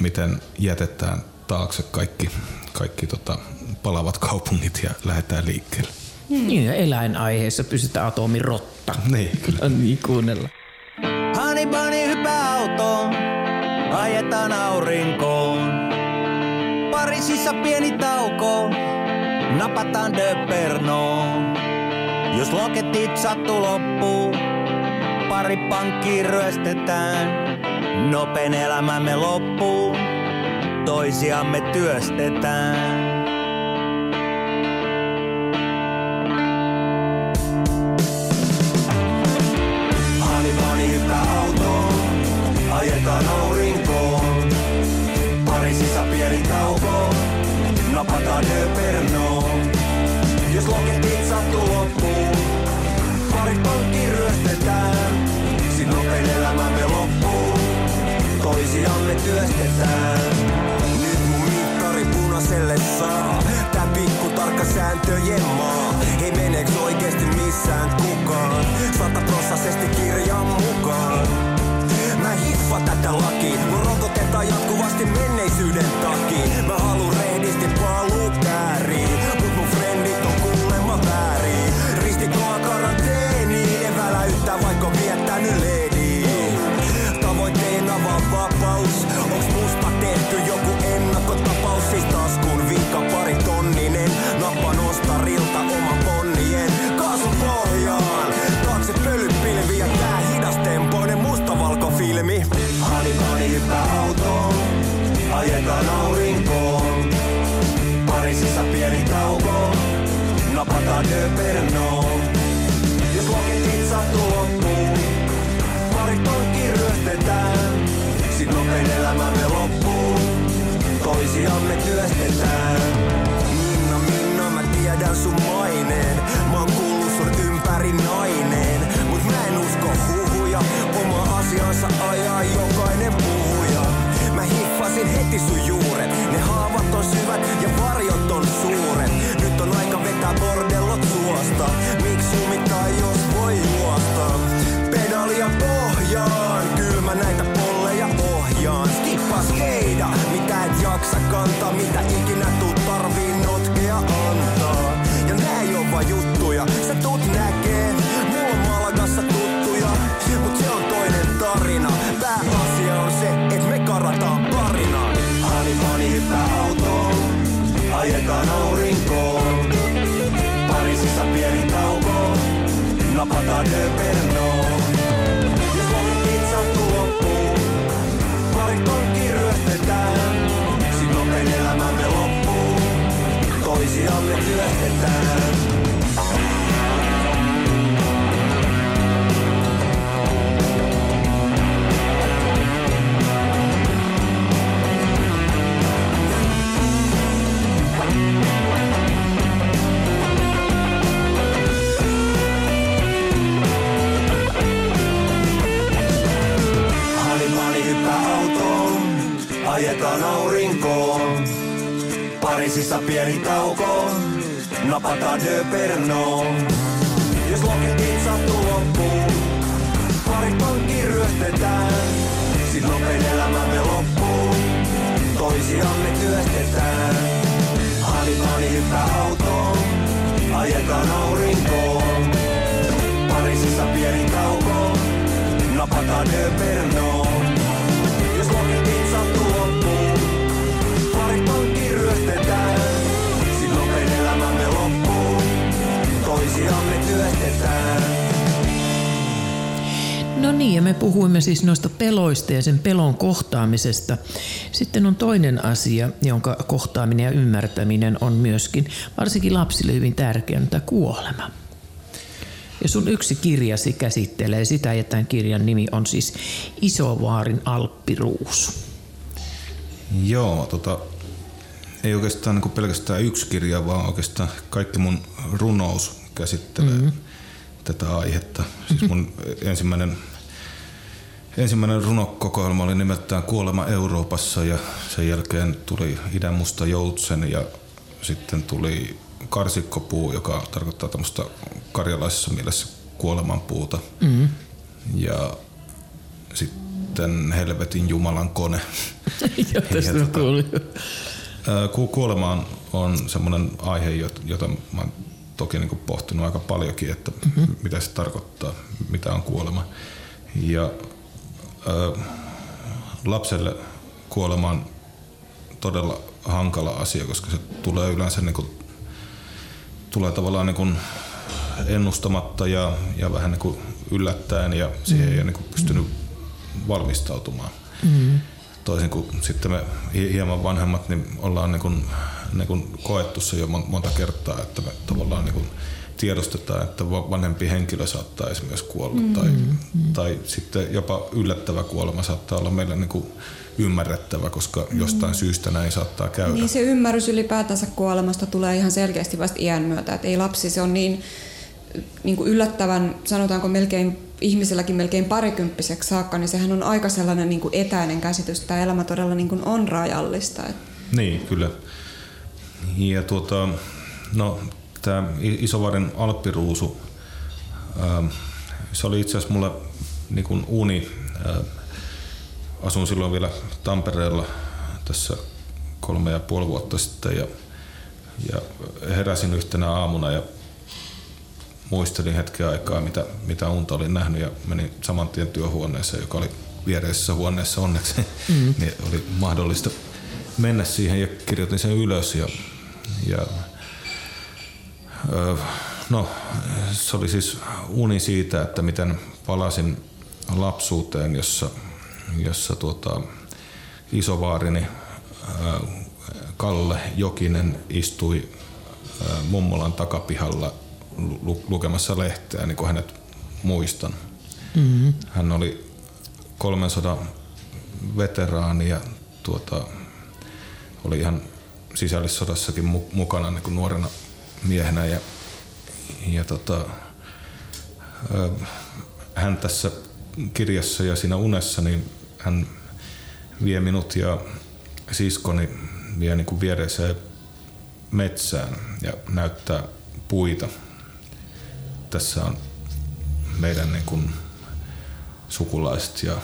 miten jätetään taakse kaikki, kaikki tota, palavat kaupungit ja lähdetään liikkeelle. Niin, ja eläinaiheessa pysytään atomirotta. Niin, kyllä. (laughs) niin kuunnella. Honey bunny hyppää autoon, ajetaan aurinkoon. Pariisissa pieni tauko, napataan Döpernoon. Jos loketit sattuu loppuun, pari pankkiin ryöstetään. Nopein elämämme loppuu, toisiamme työstetään. Napataan Döpernoon. Jos loketit sattuu loppuun, pari pankki ryöstetään. Sit nopein elämämme loppuu, toisiamme työstetään. Nyt mun mittari punaiselle saa, tää pikku tarkka sääntöjen maa. Ei meneeks oikeesti missään kukaan, sataprossaisesti kirjan mukaan. Mä hiffaan tätä lakia, mun rokotetaan jatkuvasti menneisyyden takia. Mä haluun rehdisti paluu kääriin, mut mun frendit on kuulemma väärin. Ristikoa karanteeniin, en väläyttää vaikka viettänyt leediin. Toisiamme työstetään. Minna, Minna, mä tiedän sun maineen. Mä oon kuullut sun ympäri naineen. Mut mä en usko huhuja, oma asiansa ajaa jokainen puhuja. Mä hiffasin heti sun juuret, jaksa kantaa, mitä ikinä tuu tarviin notkea antaa. Ja nää ei oo vaan juttuja, sä tuut näkee, mulla on Malkassa tuttuja, mut se on toinen tarina. Pääasia on se, et me karataan parina. Hani mani hyppää autoon, ajetaan aurinkoon. Pariisissa pieni tauko, napataan öpernoon. Toisiamme työstetään. Pariisissa pieni tauko, napataan döpernoon. Jos lokit sattuu loppuun, pari pankki ryöstetään. Silloin elämämme loppuu, toisiamme työstetään. Hanipani hyppää autoon, ajetaan aurinkoon. Pariisissa pieni tauko, napataan döpernoon. Niin, ja me puhuimme siis noista peloista ja sen pelon kohtaamisesta. Sitten on toinen asia, jonka kohtaaminen ja ymmärtäminen on myöskin, varsinkin lapsille hyvin tärkeä, on tämä kuolema. Ja sun yksi kirjasi käsittelee sitä, ja tämän kirjan nimi on siis Isovaarin Alppiruusu. Joo, tota, ei oikeastaan niin pelkästään yksi kirja, vaan oikeastaan kaikki mun runous käsittelee mm-hmm. tätä aihetta. Siis mun ensimmäinen, ensimmäinen runokokoelma oli nimeltään Kuolema Euroopassa ja sen jälkeen tuli Idän musta joutsen ja sitten tuli karsikkopuu, joka tarkoittaa tämmöistä karjalaisessa mielessä kuolemanpuuta. Mm-hmm. Ja sitten Helvetin Jumalan kone. (laughs) Joo, tästä Ja Kuolema on, on semmoinen aihe, jot- jota mä oon toki niin pohtinut aika paljonkin, että mm-hmm. mitä se tarkoittaa, mitä on kuolema. Ja lapselle kuolema on todella hankala asia, koska se tulee yleensä niin kuin, tulee tavallaan niin kuin ennustamatta ja, ja vähän niin kuin yllättäen ja siihen mm. ei ole niin kuin pystynyt valmistautumaan. Mm. Toisin kuin sitten me hi- hieman vanhemmat, niin ollaan niin kuin, niin kuin koettu se jo mon- monta kertaa, että me tavallaan niin kuin tiedostetaan, että va- vanhempi henkilö saattaa esimerkiksi kuolla mm. tai, tai sitten jopa yllättävä kuolema saattaa olla meille niin kuin ymmärrettävä, koska jostain syystä näin saattaa käydä. Niin se ymmärrys ylipäätänsä kuolemasta tulee ihan selkeästi vasta iän myötä. Et ei lapsi, se on niin, niin kuin yllättävän, sanotaanko melkein ihmiselläkin melkein parikymppiseksi saakka, niin sehän on aika sellainen niin kuin etäinen käsitys. Tämä elämä todella niin kuin on rajallista. Niin, kyllä. Ja tuota, no, tämä Isovarin alppiruusu, ähm, se oli itse asiassa mulle niin kuin uni. Äh, asun silloin vielä Tampereella tässä kolme ja puoli vuotta sitten ja, ja heräsin yhtenä aamuna ja muistelin hetken aikaa, mitä, mitä unta olin nähnyt ja menin saman tien työhuoneeseen, joka oli viereisessä huoneessa onneksi, mm. (laughs) niin oli mahdollista mennä siihen ja kirjoitin sen ylös ja, ja no, se oli siis uni siitä, että miten palasin lapsuuteen, jossa, jossa tuota, isovaarini Kalle Jokinen istui mummolan takapihalla lu- lukemassa lehteä, niin kuin hänet muistan. Mm-hmm. Hän oli 300 veteraani ja tuota, oli ihan sisällissodassakin mu- mukana niin kuin nuorena miehenä. Ja, ja tota, hän tässä kirjassa ja siinä unessa, niin hän vie minut ja siskoni vie niin kuin viereiseen metsään ja näyttää puita. Tässä on meidän niin kuin sukulaiset ja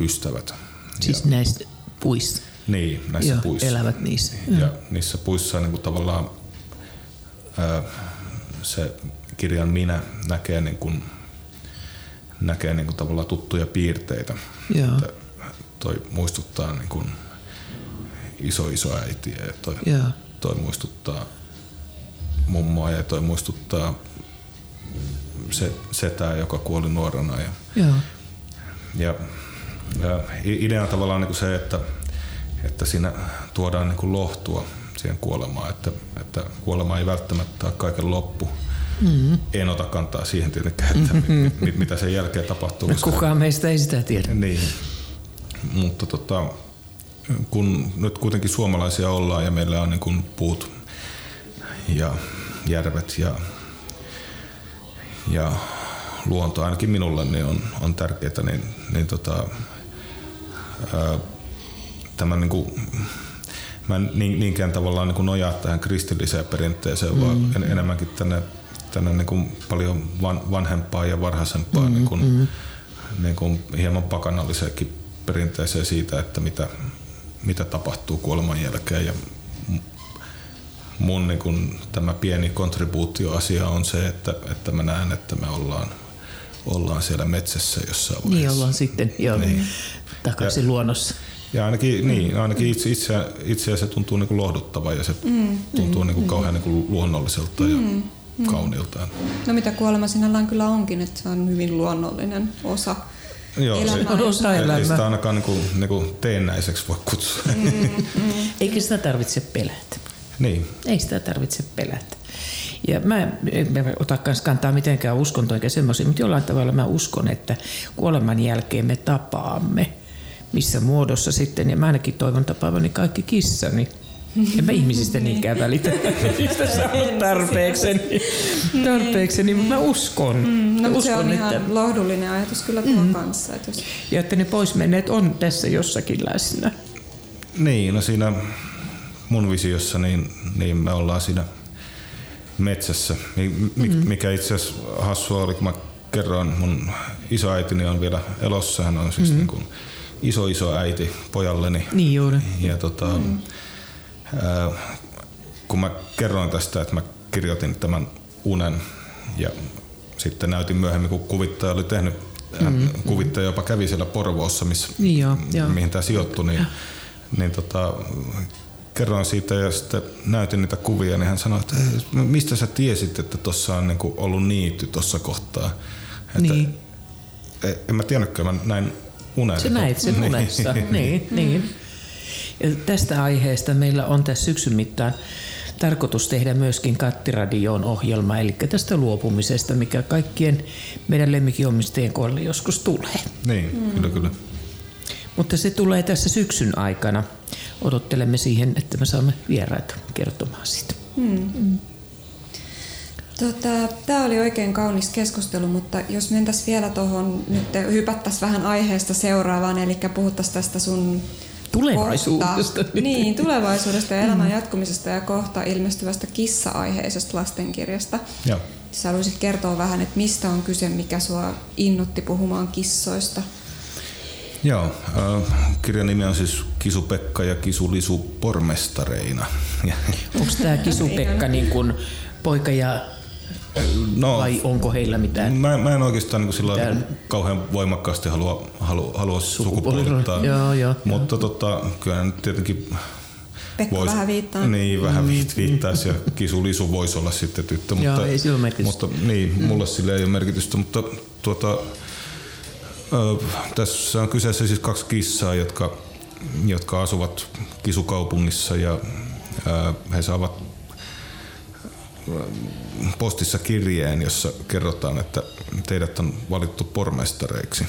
ystävät. Siis näistä puissa. Niin, näissä Joo, puissa. elävät niissä. Ja niissä puissa niin kuin tavallaan se kirjan minä näkee, niin kuin, näkee niin kuin tavallaan tuttuja piirteitä. Joo. Että toi muistuttaa niin kuin iso isoäitiä ja toi, Joo. toi muistuttaa mummoa ja toi muistuttaa se setää, joka kuoli nuorena. Ja, Joo. ja, ja idea on tavallaan niin kuin se, että, että siinä tuodaan niin kuin lohtua siihen kuolemaan, että, että kuolema ei välttämättä ole kaiken loppu. Mm-hmm. En ota kantaa siihen tietenkään, että mm-hmm. mit, mitä sen jälkeen tapahtuu. koska- Kukaan meistä ei sitä tiedä. niin. Mutta tota, kun nyt kuitenkin suomalaisia ollaan ja meillä on niin kuin puut ja järvet ja, ja luonto, ainakin minulle, niin on, on tärkeää, niin, niin tota, ää, tämä niin kuin, mä en niin- niinkään tavallaan niin kuin nojaa tähän kristilliseen perinteeseen, mm. vaan en, enemmänkin tänne, tänne niin kuin paljon van, vanhempaa ja varhaisempaa mm, niin kuin, mm. Niin kuin hieman pakanalliseenkin perinteeseen siitä, että mitä, mitä tapahtuu kuoleman jälkeen. Ja mun niin kuin, tämä pieni kontribuutioasia on se, että, että mä näen, että me ollaan, ollaan siellä metsässä jossain vaiheessa. Niin ollaan sitten joo, Niin. takaisin luonnossa. Ja ainakin, niin, ainakin itse, itse, itseä se tuntuu niin kuin lohduttava ja se mm, tuntuu niin kuin kauhean niin kuin luonnolliselta ja kauniilta. No mitä kuolema sinällään kyllä onkin, että se on hyvin luonnollinen osa Joo, se, elämää. On osa ei elämää. sitä ainakaan niin kuin, niin kuin teennäiseksi voi kutsua. Mm. (laughs) Eikä sitä tarvitse pelätä. niin, Ei sitä tarvitse pelätä. Ja mä en mä ota kans kantaa mitenkään uskontoa eikä semmoisia, mutta jollain tavalla mä uskon, että kuoleman jälkeen me tapaamme. Missä muodossa sitten, ja mä ainakin toivon tapaavani kaikki kissani. En mä ihmisistä niinkään välitä, (laughs) mistä saa tarpeekseni. tarpeekseni, mutta mä uskon. No, Mä mutta se uskon, on että, ihan lohdullinen ajatus kyllä tuo mm. kanssa. Että jos, ja että ne poismenneet on tässä jossakin läsnä. niin, no siinä mun visiossa niin, niin me ollaan siinä metsässä, mi- mikä itse asiassa hassua oli, kun mä kerroin, mun isoäitini on vielä elossa, hän on siis mm. niin kuin iso iso äiti pojalleni. Niin juuri. Ja tota, mm. ää, kun mä kerroin tästä, että mä kirjoitin tämän unen ja sitten näytin myöhemmin, kun kuvittaja oli tehnyt, mm. kuvittaja jopa kävi siellä Porvoossa, missä, Niin joo, joo. mihin tämä sijoittui, niin, niin tota, kerroin siitä ja sitten näytin niitä kuvia, niin hän sanoi, että "Ei, mistä sä tiesit, että tuossa on niinku ollut niitty tuossa kohtaa. Että, Niin. e- En mä tiennytkään, mä näin unen. Se näit sen (laughs) unessa. niin, niin. Ja tästä aiheesta meillä on tässä syksyn mittaan tarkoitus tehdä myöskin Kattiradioon ohjelma, eli tästä luopumisesta, mikä kaikkien meidän lemmikkiomistajien kohdalla joskus tulee. Niin, mm. kyllä kyllä. Mutta se tulee tässä syksyn aikana. Odottelemme siihen, että me saamme vieraita kertomaan siitä. Tota, Tämä oli oikein kaunis keskustelu, mutta jos mentäisiin vielä tuohon, nyt hypättäisiin vähän aiheesta seuraavaan, eli puhuttaisiin tästä sun Tulevaisuudesta. Kohta, niin, tulevaisuudesta ja elämän jatkumisesta ja kohta ilmestyvästä kissa-aiheisesta lastenkirjasta. Joo. Sä haluaisit kertoa vähän, että mistä on kyse, mikä sua innotti puhumaan kissoista. Joo, äh, kirjan nimi on siis Kisu-Pekka ja Kisu-Lisu pormestareina. Ja- Onko tämä Kisu-Pekka niin kuin poika ja No, vai onko heillä mitään? mä, mä en oikeastaan niin sillä Mitään- kauhean voimakkaasti halua, halua, halua Sukupuoli- sukupuolittaa. Joo, joo, Mutta tota, kyllä nyt tietenkin Pekka vois- vähän viittaa. Niin, vähän viit, viittaisi ja Kisu-Lisu voisi olla sitten tyttö. Joo, mutta, ei sillä merkitystä. Mutta niin, mulle sille ei ole merkitystä, mutta tuota, ö, tässä on kyseessä siis kaksi kissaa, jotka, jotka asuvat Kisukaupungissa ja ö, he saavat postissa kirjeen, jossa kerrotaan, että teidät on valittu pormestareiksi.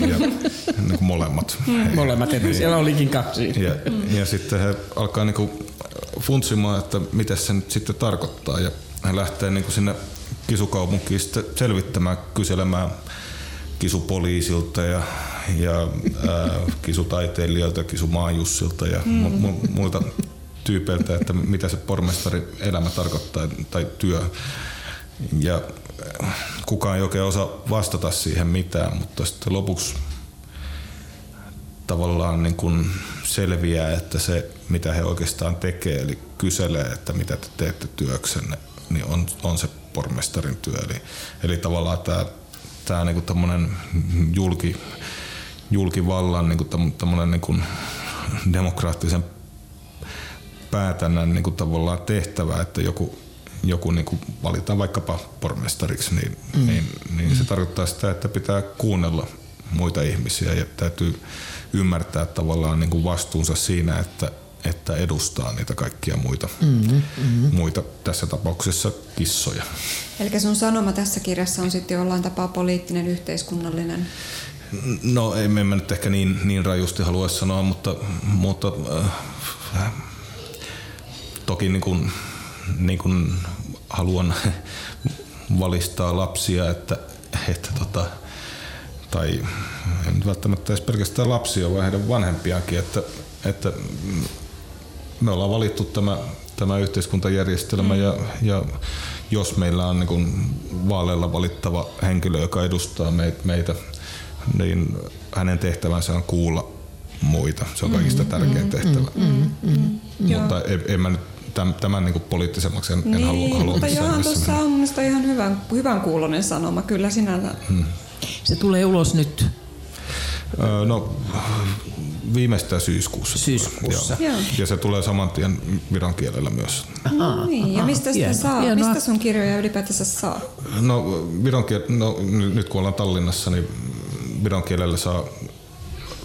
Ja (laughs) niin kuin molemmat. Molemmat, että siellä olikin kaksi. Ja, ja sitten he alkaa niinku funtsimaan, että mitä se nyt sitten tarkoittaa. Ja he lähtee niinku sinne kisukaupunkiin sitten selvittämään, kyselemään kisupoliisilta ja, ja ää, (laughs) kisutaiteilijoilta, kisumaajussilta ja mu, mu, muilta tyypeiltä, että mitä se pormestari elämä tarkoittaa tai työ. Ja äh, kukaan ei oikein osaa vastata siihen mitään, mutta sitten lopuksi tavallaan niin kuin selviää, että se mitä he oikeastaan tekee, eli kyselee, että mitä te teette työksenne, niin on, on se pormestarin työ. Eli, eli tavallaan tämä, tämä niin kuin julki, julkivallan niin kuin niin kuin demokraattisen päätännän niin kuin tavallaan tehtävä, että joku, joku niin kuin valitaan vaikkapa pormestariksi, niin, mm. niin, niin mm. se tarkoittaa sitä, että pitää kuunnella muita ihmisiä ja täytyy ymmärtää tavallaan niin kuin vastuunsa siinä, että, että edustaa niitä kaikkia muita, mm-hmm. muita, tässä tapauksessa kissoja. Eli sun sanoma tässä kirjassa on sitten jollain tapaa poliittinen, yhteiskunnallinen? No ei me nyt ehkä niin, niin rajusti halua sanoa, mutta, mutta äh, toki niin kuin, niin kuin haluan (laughs) valistaa lapsia, että, että tota, tai nyt välttämättä edes pelkästään lapsia, vaan heidän vanhempiakin, että, että me ollaan valittu tämä, tämä yhteiskuntajärjestelmä mm. ja, ja jos meillä on niin vaaleilla valittava henkilö, joka edustaa meitä, niin hänen tehtävänsä on kuulla muita. Se on kaikista mm, tärkein mm, tehtävä. Mm, mm, mm, Mutta en, en mä nyt tämän, tämän niin poliittisemmaksi en, niin, en halua, halua mutta Johan tuossa on mielestäni ihan hyvän, hyvän kuulonen sanoma kyllä sinällä. Hmm. Se tulee ulos nyt No viimeistään syyskuussa. Syyskuussa. Joo. Ja se tulee saman tien viron kielellä myös. Aha, no niin, ja mistä sitä saa? Hienoa. Mistä sun kirjoja ylipäätänsä saa? No, viron kiel... no nyt kun ollaan Tallinnassa, niin viron kielellä saa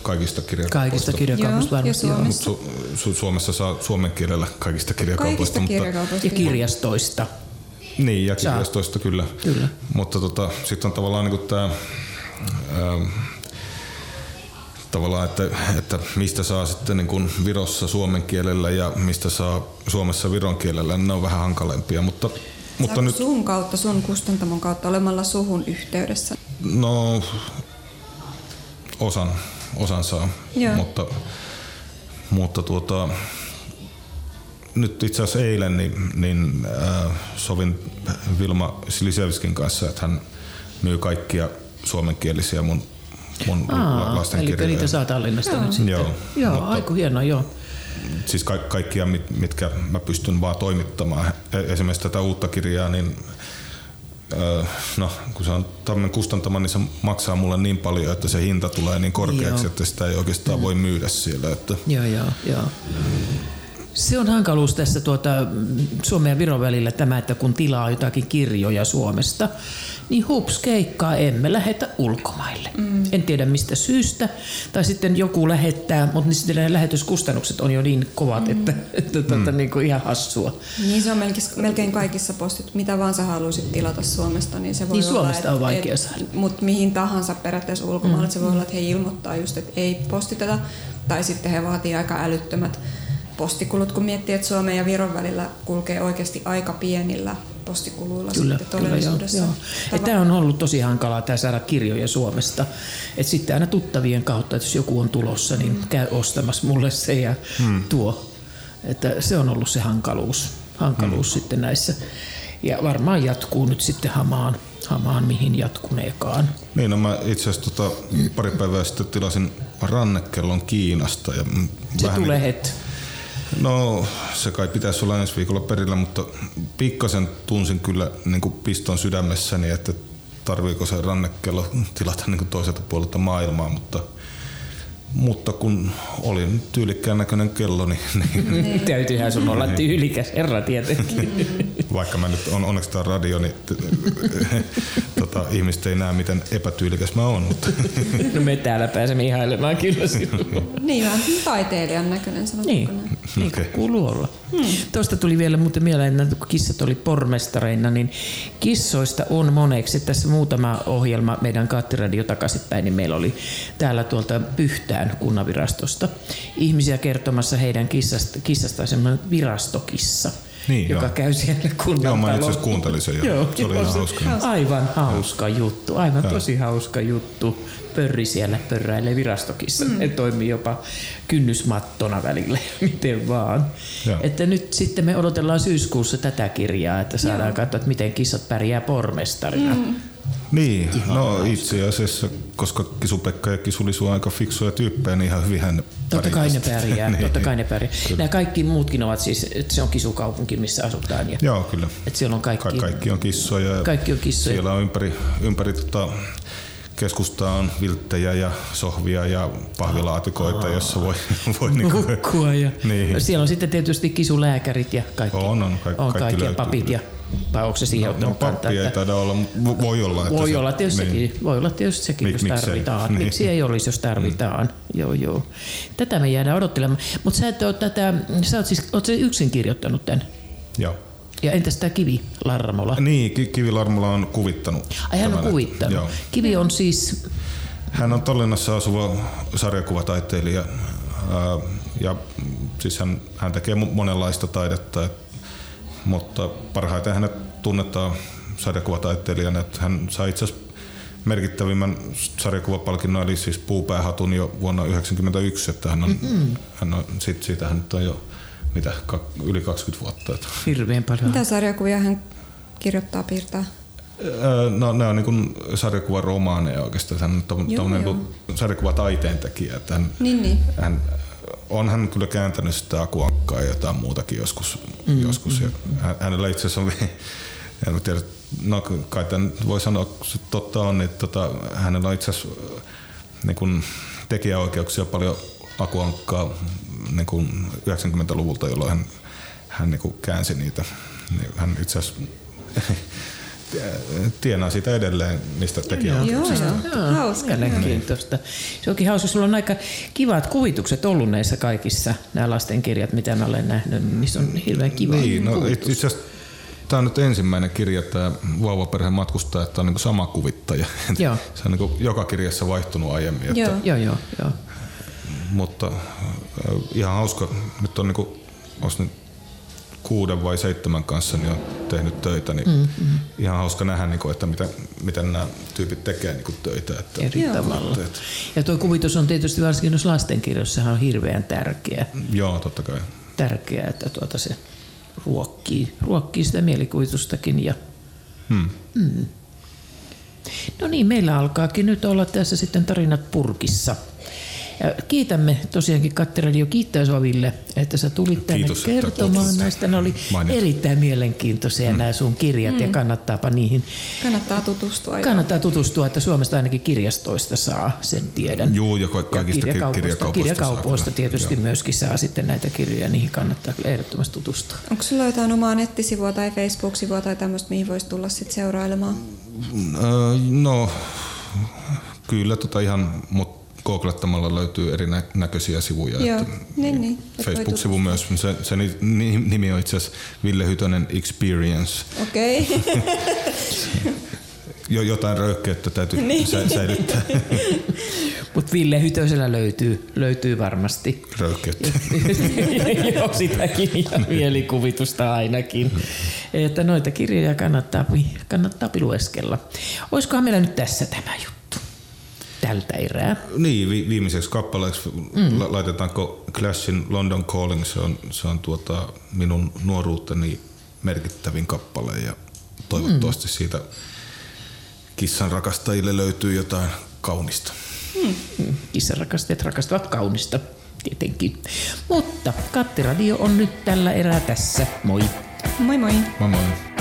kaikista kirjakaupoista. Kaikista kirjakaupoista varmasti. Joo, Suomessa. Su, su, Suomessa saa suomen kielellä kaikista kirjakaupoista. Kaikista kirjakaupoista. Ja kirjastoista. Niin, ja kirjastoista saa. kyllä. kyllä. Mutta tota, sitten on tavallaan niin tämä tavallaan, että, että mistä saa sitten niin kuin Virossa suomen kielellä ja mistä saa Suomessa viron kielellä, niin ne on vähän hankalempia. Mutta, mutta nyt, sun kautta, sun kustantamon kautta olemalla suhun yhteydessä? No, osan, osan saa, Joo. mutta, mutta tuota, nyt itse asiassa eilen niin, niin äh, sovin Vilma Silisevskin kanssa, että hän myy kaikkia suomenkielisiä mun mun Aa, lasten eli niitä saa Tallinnasta joo. nyt sitten. Joo, joo mutta, aiku hienoa, joo. Siis ka- kaikkia, mitkä mä pystyn vaan toimittamaan. E-, esimerkiksi tätä uutta kirjaa, niin no, kun se on tämmöinen kustantama, niin se maksaa mulle niin paljon, että se hinta tulee niin korkeaksi, joo. että sitä ei oikeastaan mm. voi myydä siellä. Että... Joo, joo, joo. Se on hankaluus tässä tuota, Suomen ja Viron välillä tämä, että kun tilaa jotakin kirjoja Suomesta, niin hups keikkaa emme lähetä ulkomaille. Mm. En tiedä mistä syystä. Tai sitten joku lähettää, mutta niin sitten lähetyskustannukset on jo niin kovat, mm. että, että tuota, mm. niin kuin ihan hassua. Niin se on melkein, melkein kaikissa postit. Mitä vaan sä haluaisit tilata Suomesta, niin se voi niin olla, Suomesta että, on vaikea saada. Mutta mihin tahansa periaatteessa ulkomaille, mm. se voi olla, että he ilmoittaa just, että ei postiteta. Tai sitten he vaatii aika älyttömät postikulut, kun miettii, että Suomen ja Viron välillä kulkee oikeasti aika pienillä postikuluilla kyllä, sitten todellisuudessa. Kyllä, joo, joo. Tämä on ollut tosi hankalaa tämä saada kirjoja Suomesta. Et sitten aina tuttavien kautta, että jos joku on tulossa, niin mm. käy ostamassa mulle se ja mm. tuo. Että se on ollut se hankaluus, hankaluus mm. sitten näissä. Ja varmaan jatkuu nyt sitten hamaan, hamaan mihin jatkuneekaan. Niin, no mä itse asiassa tota, pari päivää sitten tilasin rannekellon Kiinasta. Ja se vähän tulee niin, heti. No se kai pitäisi olla ensi viikolla perillä, mutta pikkasen tunsin kyllä niin kuin piston sydämessäni, että tarviiko se rannekello tilata niin kuin toiselta puolelta maailmaa, mutta mutta kun oli tyylikkään näköinen kello, niin... niin, (laughs) niin. Täytyyhän sun olla tyylikäs herra tietenkin. (laughs) Vaikka mä nyt on onneksi tämä radio, niin (laughs) tota, ihmiset ei näe, miten epätyylikäs mä oon. Mutta. no me täällä pääsemme ihailemaan kyllä sinua. niin, vähän taiteilijan näköinen sanotaan. Niin, niin okay. kuuluu olla. Hmm. Tuosta tuli vielä muuten mieleen, että kun kissat oli pormestareina, niin kissoista on moneksi. Tässä muutama ohjelma meidän kattiradio takaisinpäin, niin meillä oli täällä tuolta Pyhtään kunnanvirastosta ihmisiä kertomassa heidän kissasta, kissastaan semmoinen virastokissa niin, joka joo. käy siellä kunnan Joo, mä itse asiassa kuuntelin sen. Joo, se oli ihan hauska. Aivan hauska juttu, aivan joo. tosi hauska juttu. Pörri siellä pörräilee virastokissa. Mm. Ne toimii jopa kynnysmattona välillä, (laughs) miten vaan. Joo. Että nyt sitten me odotellaan syyskuussa tätä kirjaa, että saadaan katsoa, että miten kissat pärjää pormestarina. Mm. Niin, ihan no itse asiassa, koska Kisupekka ja Kisulisu on aika fiksuja tyyppejä, niin ihan hyvin hän Totta kai ne pärjää, (laughs) niin. totta kai ne pärjää. Nämä kaikki muutkin ovat siis, että se on kisukaupunki, missä asutaan. Ja, Joo, kyllä. Että siellä on kaikki, Ka- kaikki on kissoja. Kaikki on kissoja. Siellä on ympäri, ympäri tota, keskusta on vilttejä ja sohvia ja pahvilaatikoita, Aa. jossa voi, (laughs) voi niinku, hukkua. Ja, niin. Siellä on sitten tietysti kisulääkärit ja kaikki. On, on. Ka- on kaikki, kaikki ja papit ja Vai onko se siihen No ottanut kantaa? pappi ei että- taida olla, voi olla. Että Voi se- olla tietysti niin. sekin, voi olla tietysti sekin, Mik- jos miksei? tarvitaan. Niin. Miksi ei olisi, jos tarvitaan. Joo, joo. Tätä me jäädään odottelemaan. Mutta sä et ole tätä, sä oot siis oot sä yksin kirjoittanut tämän. Joo. Ja entäs tämä Kivi Larramola? Niin, Ki- Kivi Larmola on kuvittanut. Ai hän on tämän, kuvittanut. Joo. Kivi on siis, Hän on Tallinnassa asuva sarjakuvataiteilija ää, ja siis hän, hän tekee mo- monenlaista taidetta, et, mutta parhaiten hänet tunnetaan sarjakuvataiteilijana. Että hän sai itse asiassa merkittävimmän sarjakuvapalkinnon, eli siis puupäähatun jo vuonna 1991, että hän on, mm-hmm. hän on sit, siitä hän nyt on jo mitä, yli 20 vuotta. Että. hirveän paljon. Mitä sarjakuvia hän kirjoittaa, piirtää? Öö, No ne on niin sarjakuvaromaaneja oikeastaan. Hän on joo. niinku sarjakuvataiteen tekijä. Että hän, Niin, niin. hän, on hän kyllä kääntänyt sitä akuankkaa ja jotain muutakin joskus. Mm, joskus. Ja hän, hänellä itse asiassa on, (laughs) en tiedä, no kai tämän voi sanoa, kun se totta on, että tota, hänellä on itse asiassa niin kuin tekijäoikeuksia paljon akuankkaa niin kuin 90-luvulta, jolloin hän, hän niin käänsi niitä. Niin Hän itse asiassa tienaa siitä edelleen niistä Joo, tekijäoikeuksista. joo. Hauska. Mielenkiintoista. Se onkin hauska. Sulla on aika kivat kuvitukset ollut näissä kaikissa, nämä lastenkirjat, mitä mä olen nähnyt. Niissä on hirveän kiva Niin, no kuvitus. itse asiassa tämä on nyt ensimmäinen kirja, tämä Vauvaperheen matkustaja, että on niin sama kuvittaja. (laughs) Joo. Se on niin joka kirjassa vaihtunut aiemmin. Että, Joo. Joo, joo, joo. Mutta ihan hauska, nyt on niin kuin, nyt kuuden vai seitsemän kanssa niin on tehnyt töitä, niin mm-hmm. ihan hauska nähdä, niin kuin, että miten, miten nämä tyypit tekee niin kuin töitä. Että, Eri tavalla. Että- Ja tuo kuvitus on tietysti varsinkin noissa lastenkirjoissahan on hirveän tärkeä, Joo, totta kai. tärkeä että tuota se ruokkii, ruokkii sitä mielikuvitustakin. Ja, Hmm. no niin, meillä alkaakin nyt olla tässä sitten tarinat purkissa. Ja kiitämme tosiaankin Katti Radio, kiittää sua Ville, että sä tulit tänne Kiitos, kertomaan kutsutte. näistä. Ne oli Mainittu. erittäin mielenkiintoisia mm. nämä sun kirjat ja kannattaapa niihin Kannattaa tutustua. joo. Kannattaa tutustua, että Suomesta ainakin kirjastoista saa, sen tiedän. Juu, ja ka- kaikista ki- kirjakaupoista, kirjakaupoista kirjakaupoista tietysti Joo. myöskin saa sitten näitä kirjoja, niihin kannattaa kyllä ehdottomasti tutustua. Onko sulla jotain omaa nettisivua tai Facebook-sivua tai tämmöistä, mihin voisi tulla sit seurailemaan? No, kyllä tota ihan, mutta googlettamalla löytyy erinäköisiä sivuja. Joo, että niin, niin. Facebook-sivu myös, se, se ni- ni- nimi on itse asiassa Ville Hytönen Experience. Okei. (laughs) Jo, jotain röyhkeyttä täytyy niin. sä, säilyttää (laughs) Mutta Ville Hytösellä löytyy, löytyy varmasti. röyhkeyttä. (laughs) Joo, sitäkin ja mielikuvitusta ainakin. Että noita kirjoja kannattaa, kannattaa lueskella. Olisikohan meillä nyt tässä tämä juttu? Tältä erää. Niin, vi, viimeiseksi kappaleeksi mm. la, laitetaanko Clashin London Calling, se on, se on tuota, minun nuoruuteni merkittävin kappale ja toivottavasti mm. siitä kissan rakastajille löytyy jotain kaunista. Kissarakastajat rakastavat kaunista, tietenkin. Mutta Kattiradio on nyt tällä erää tässä. Moi! Moi moi. Moi moi.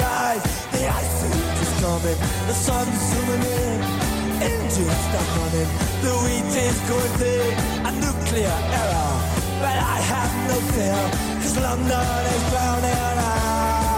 the eyes. The ice is coming, the sun's zooming in. Engines stop running, the wheat is going thick. A nuclear error, but I have no fear, cause London is drowning out.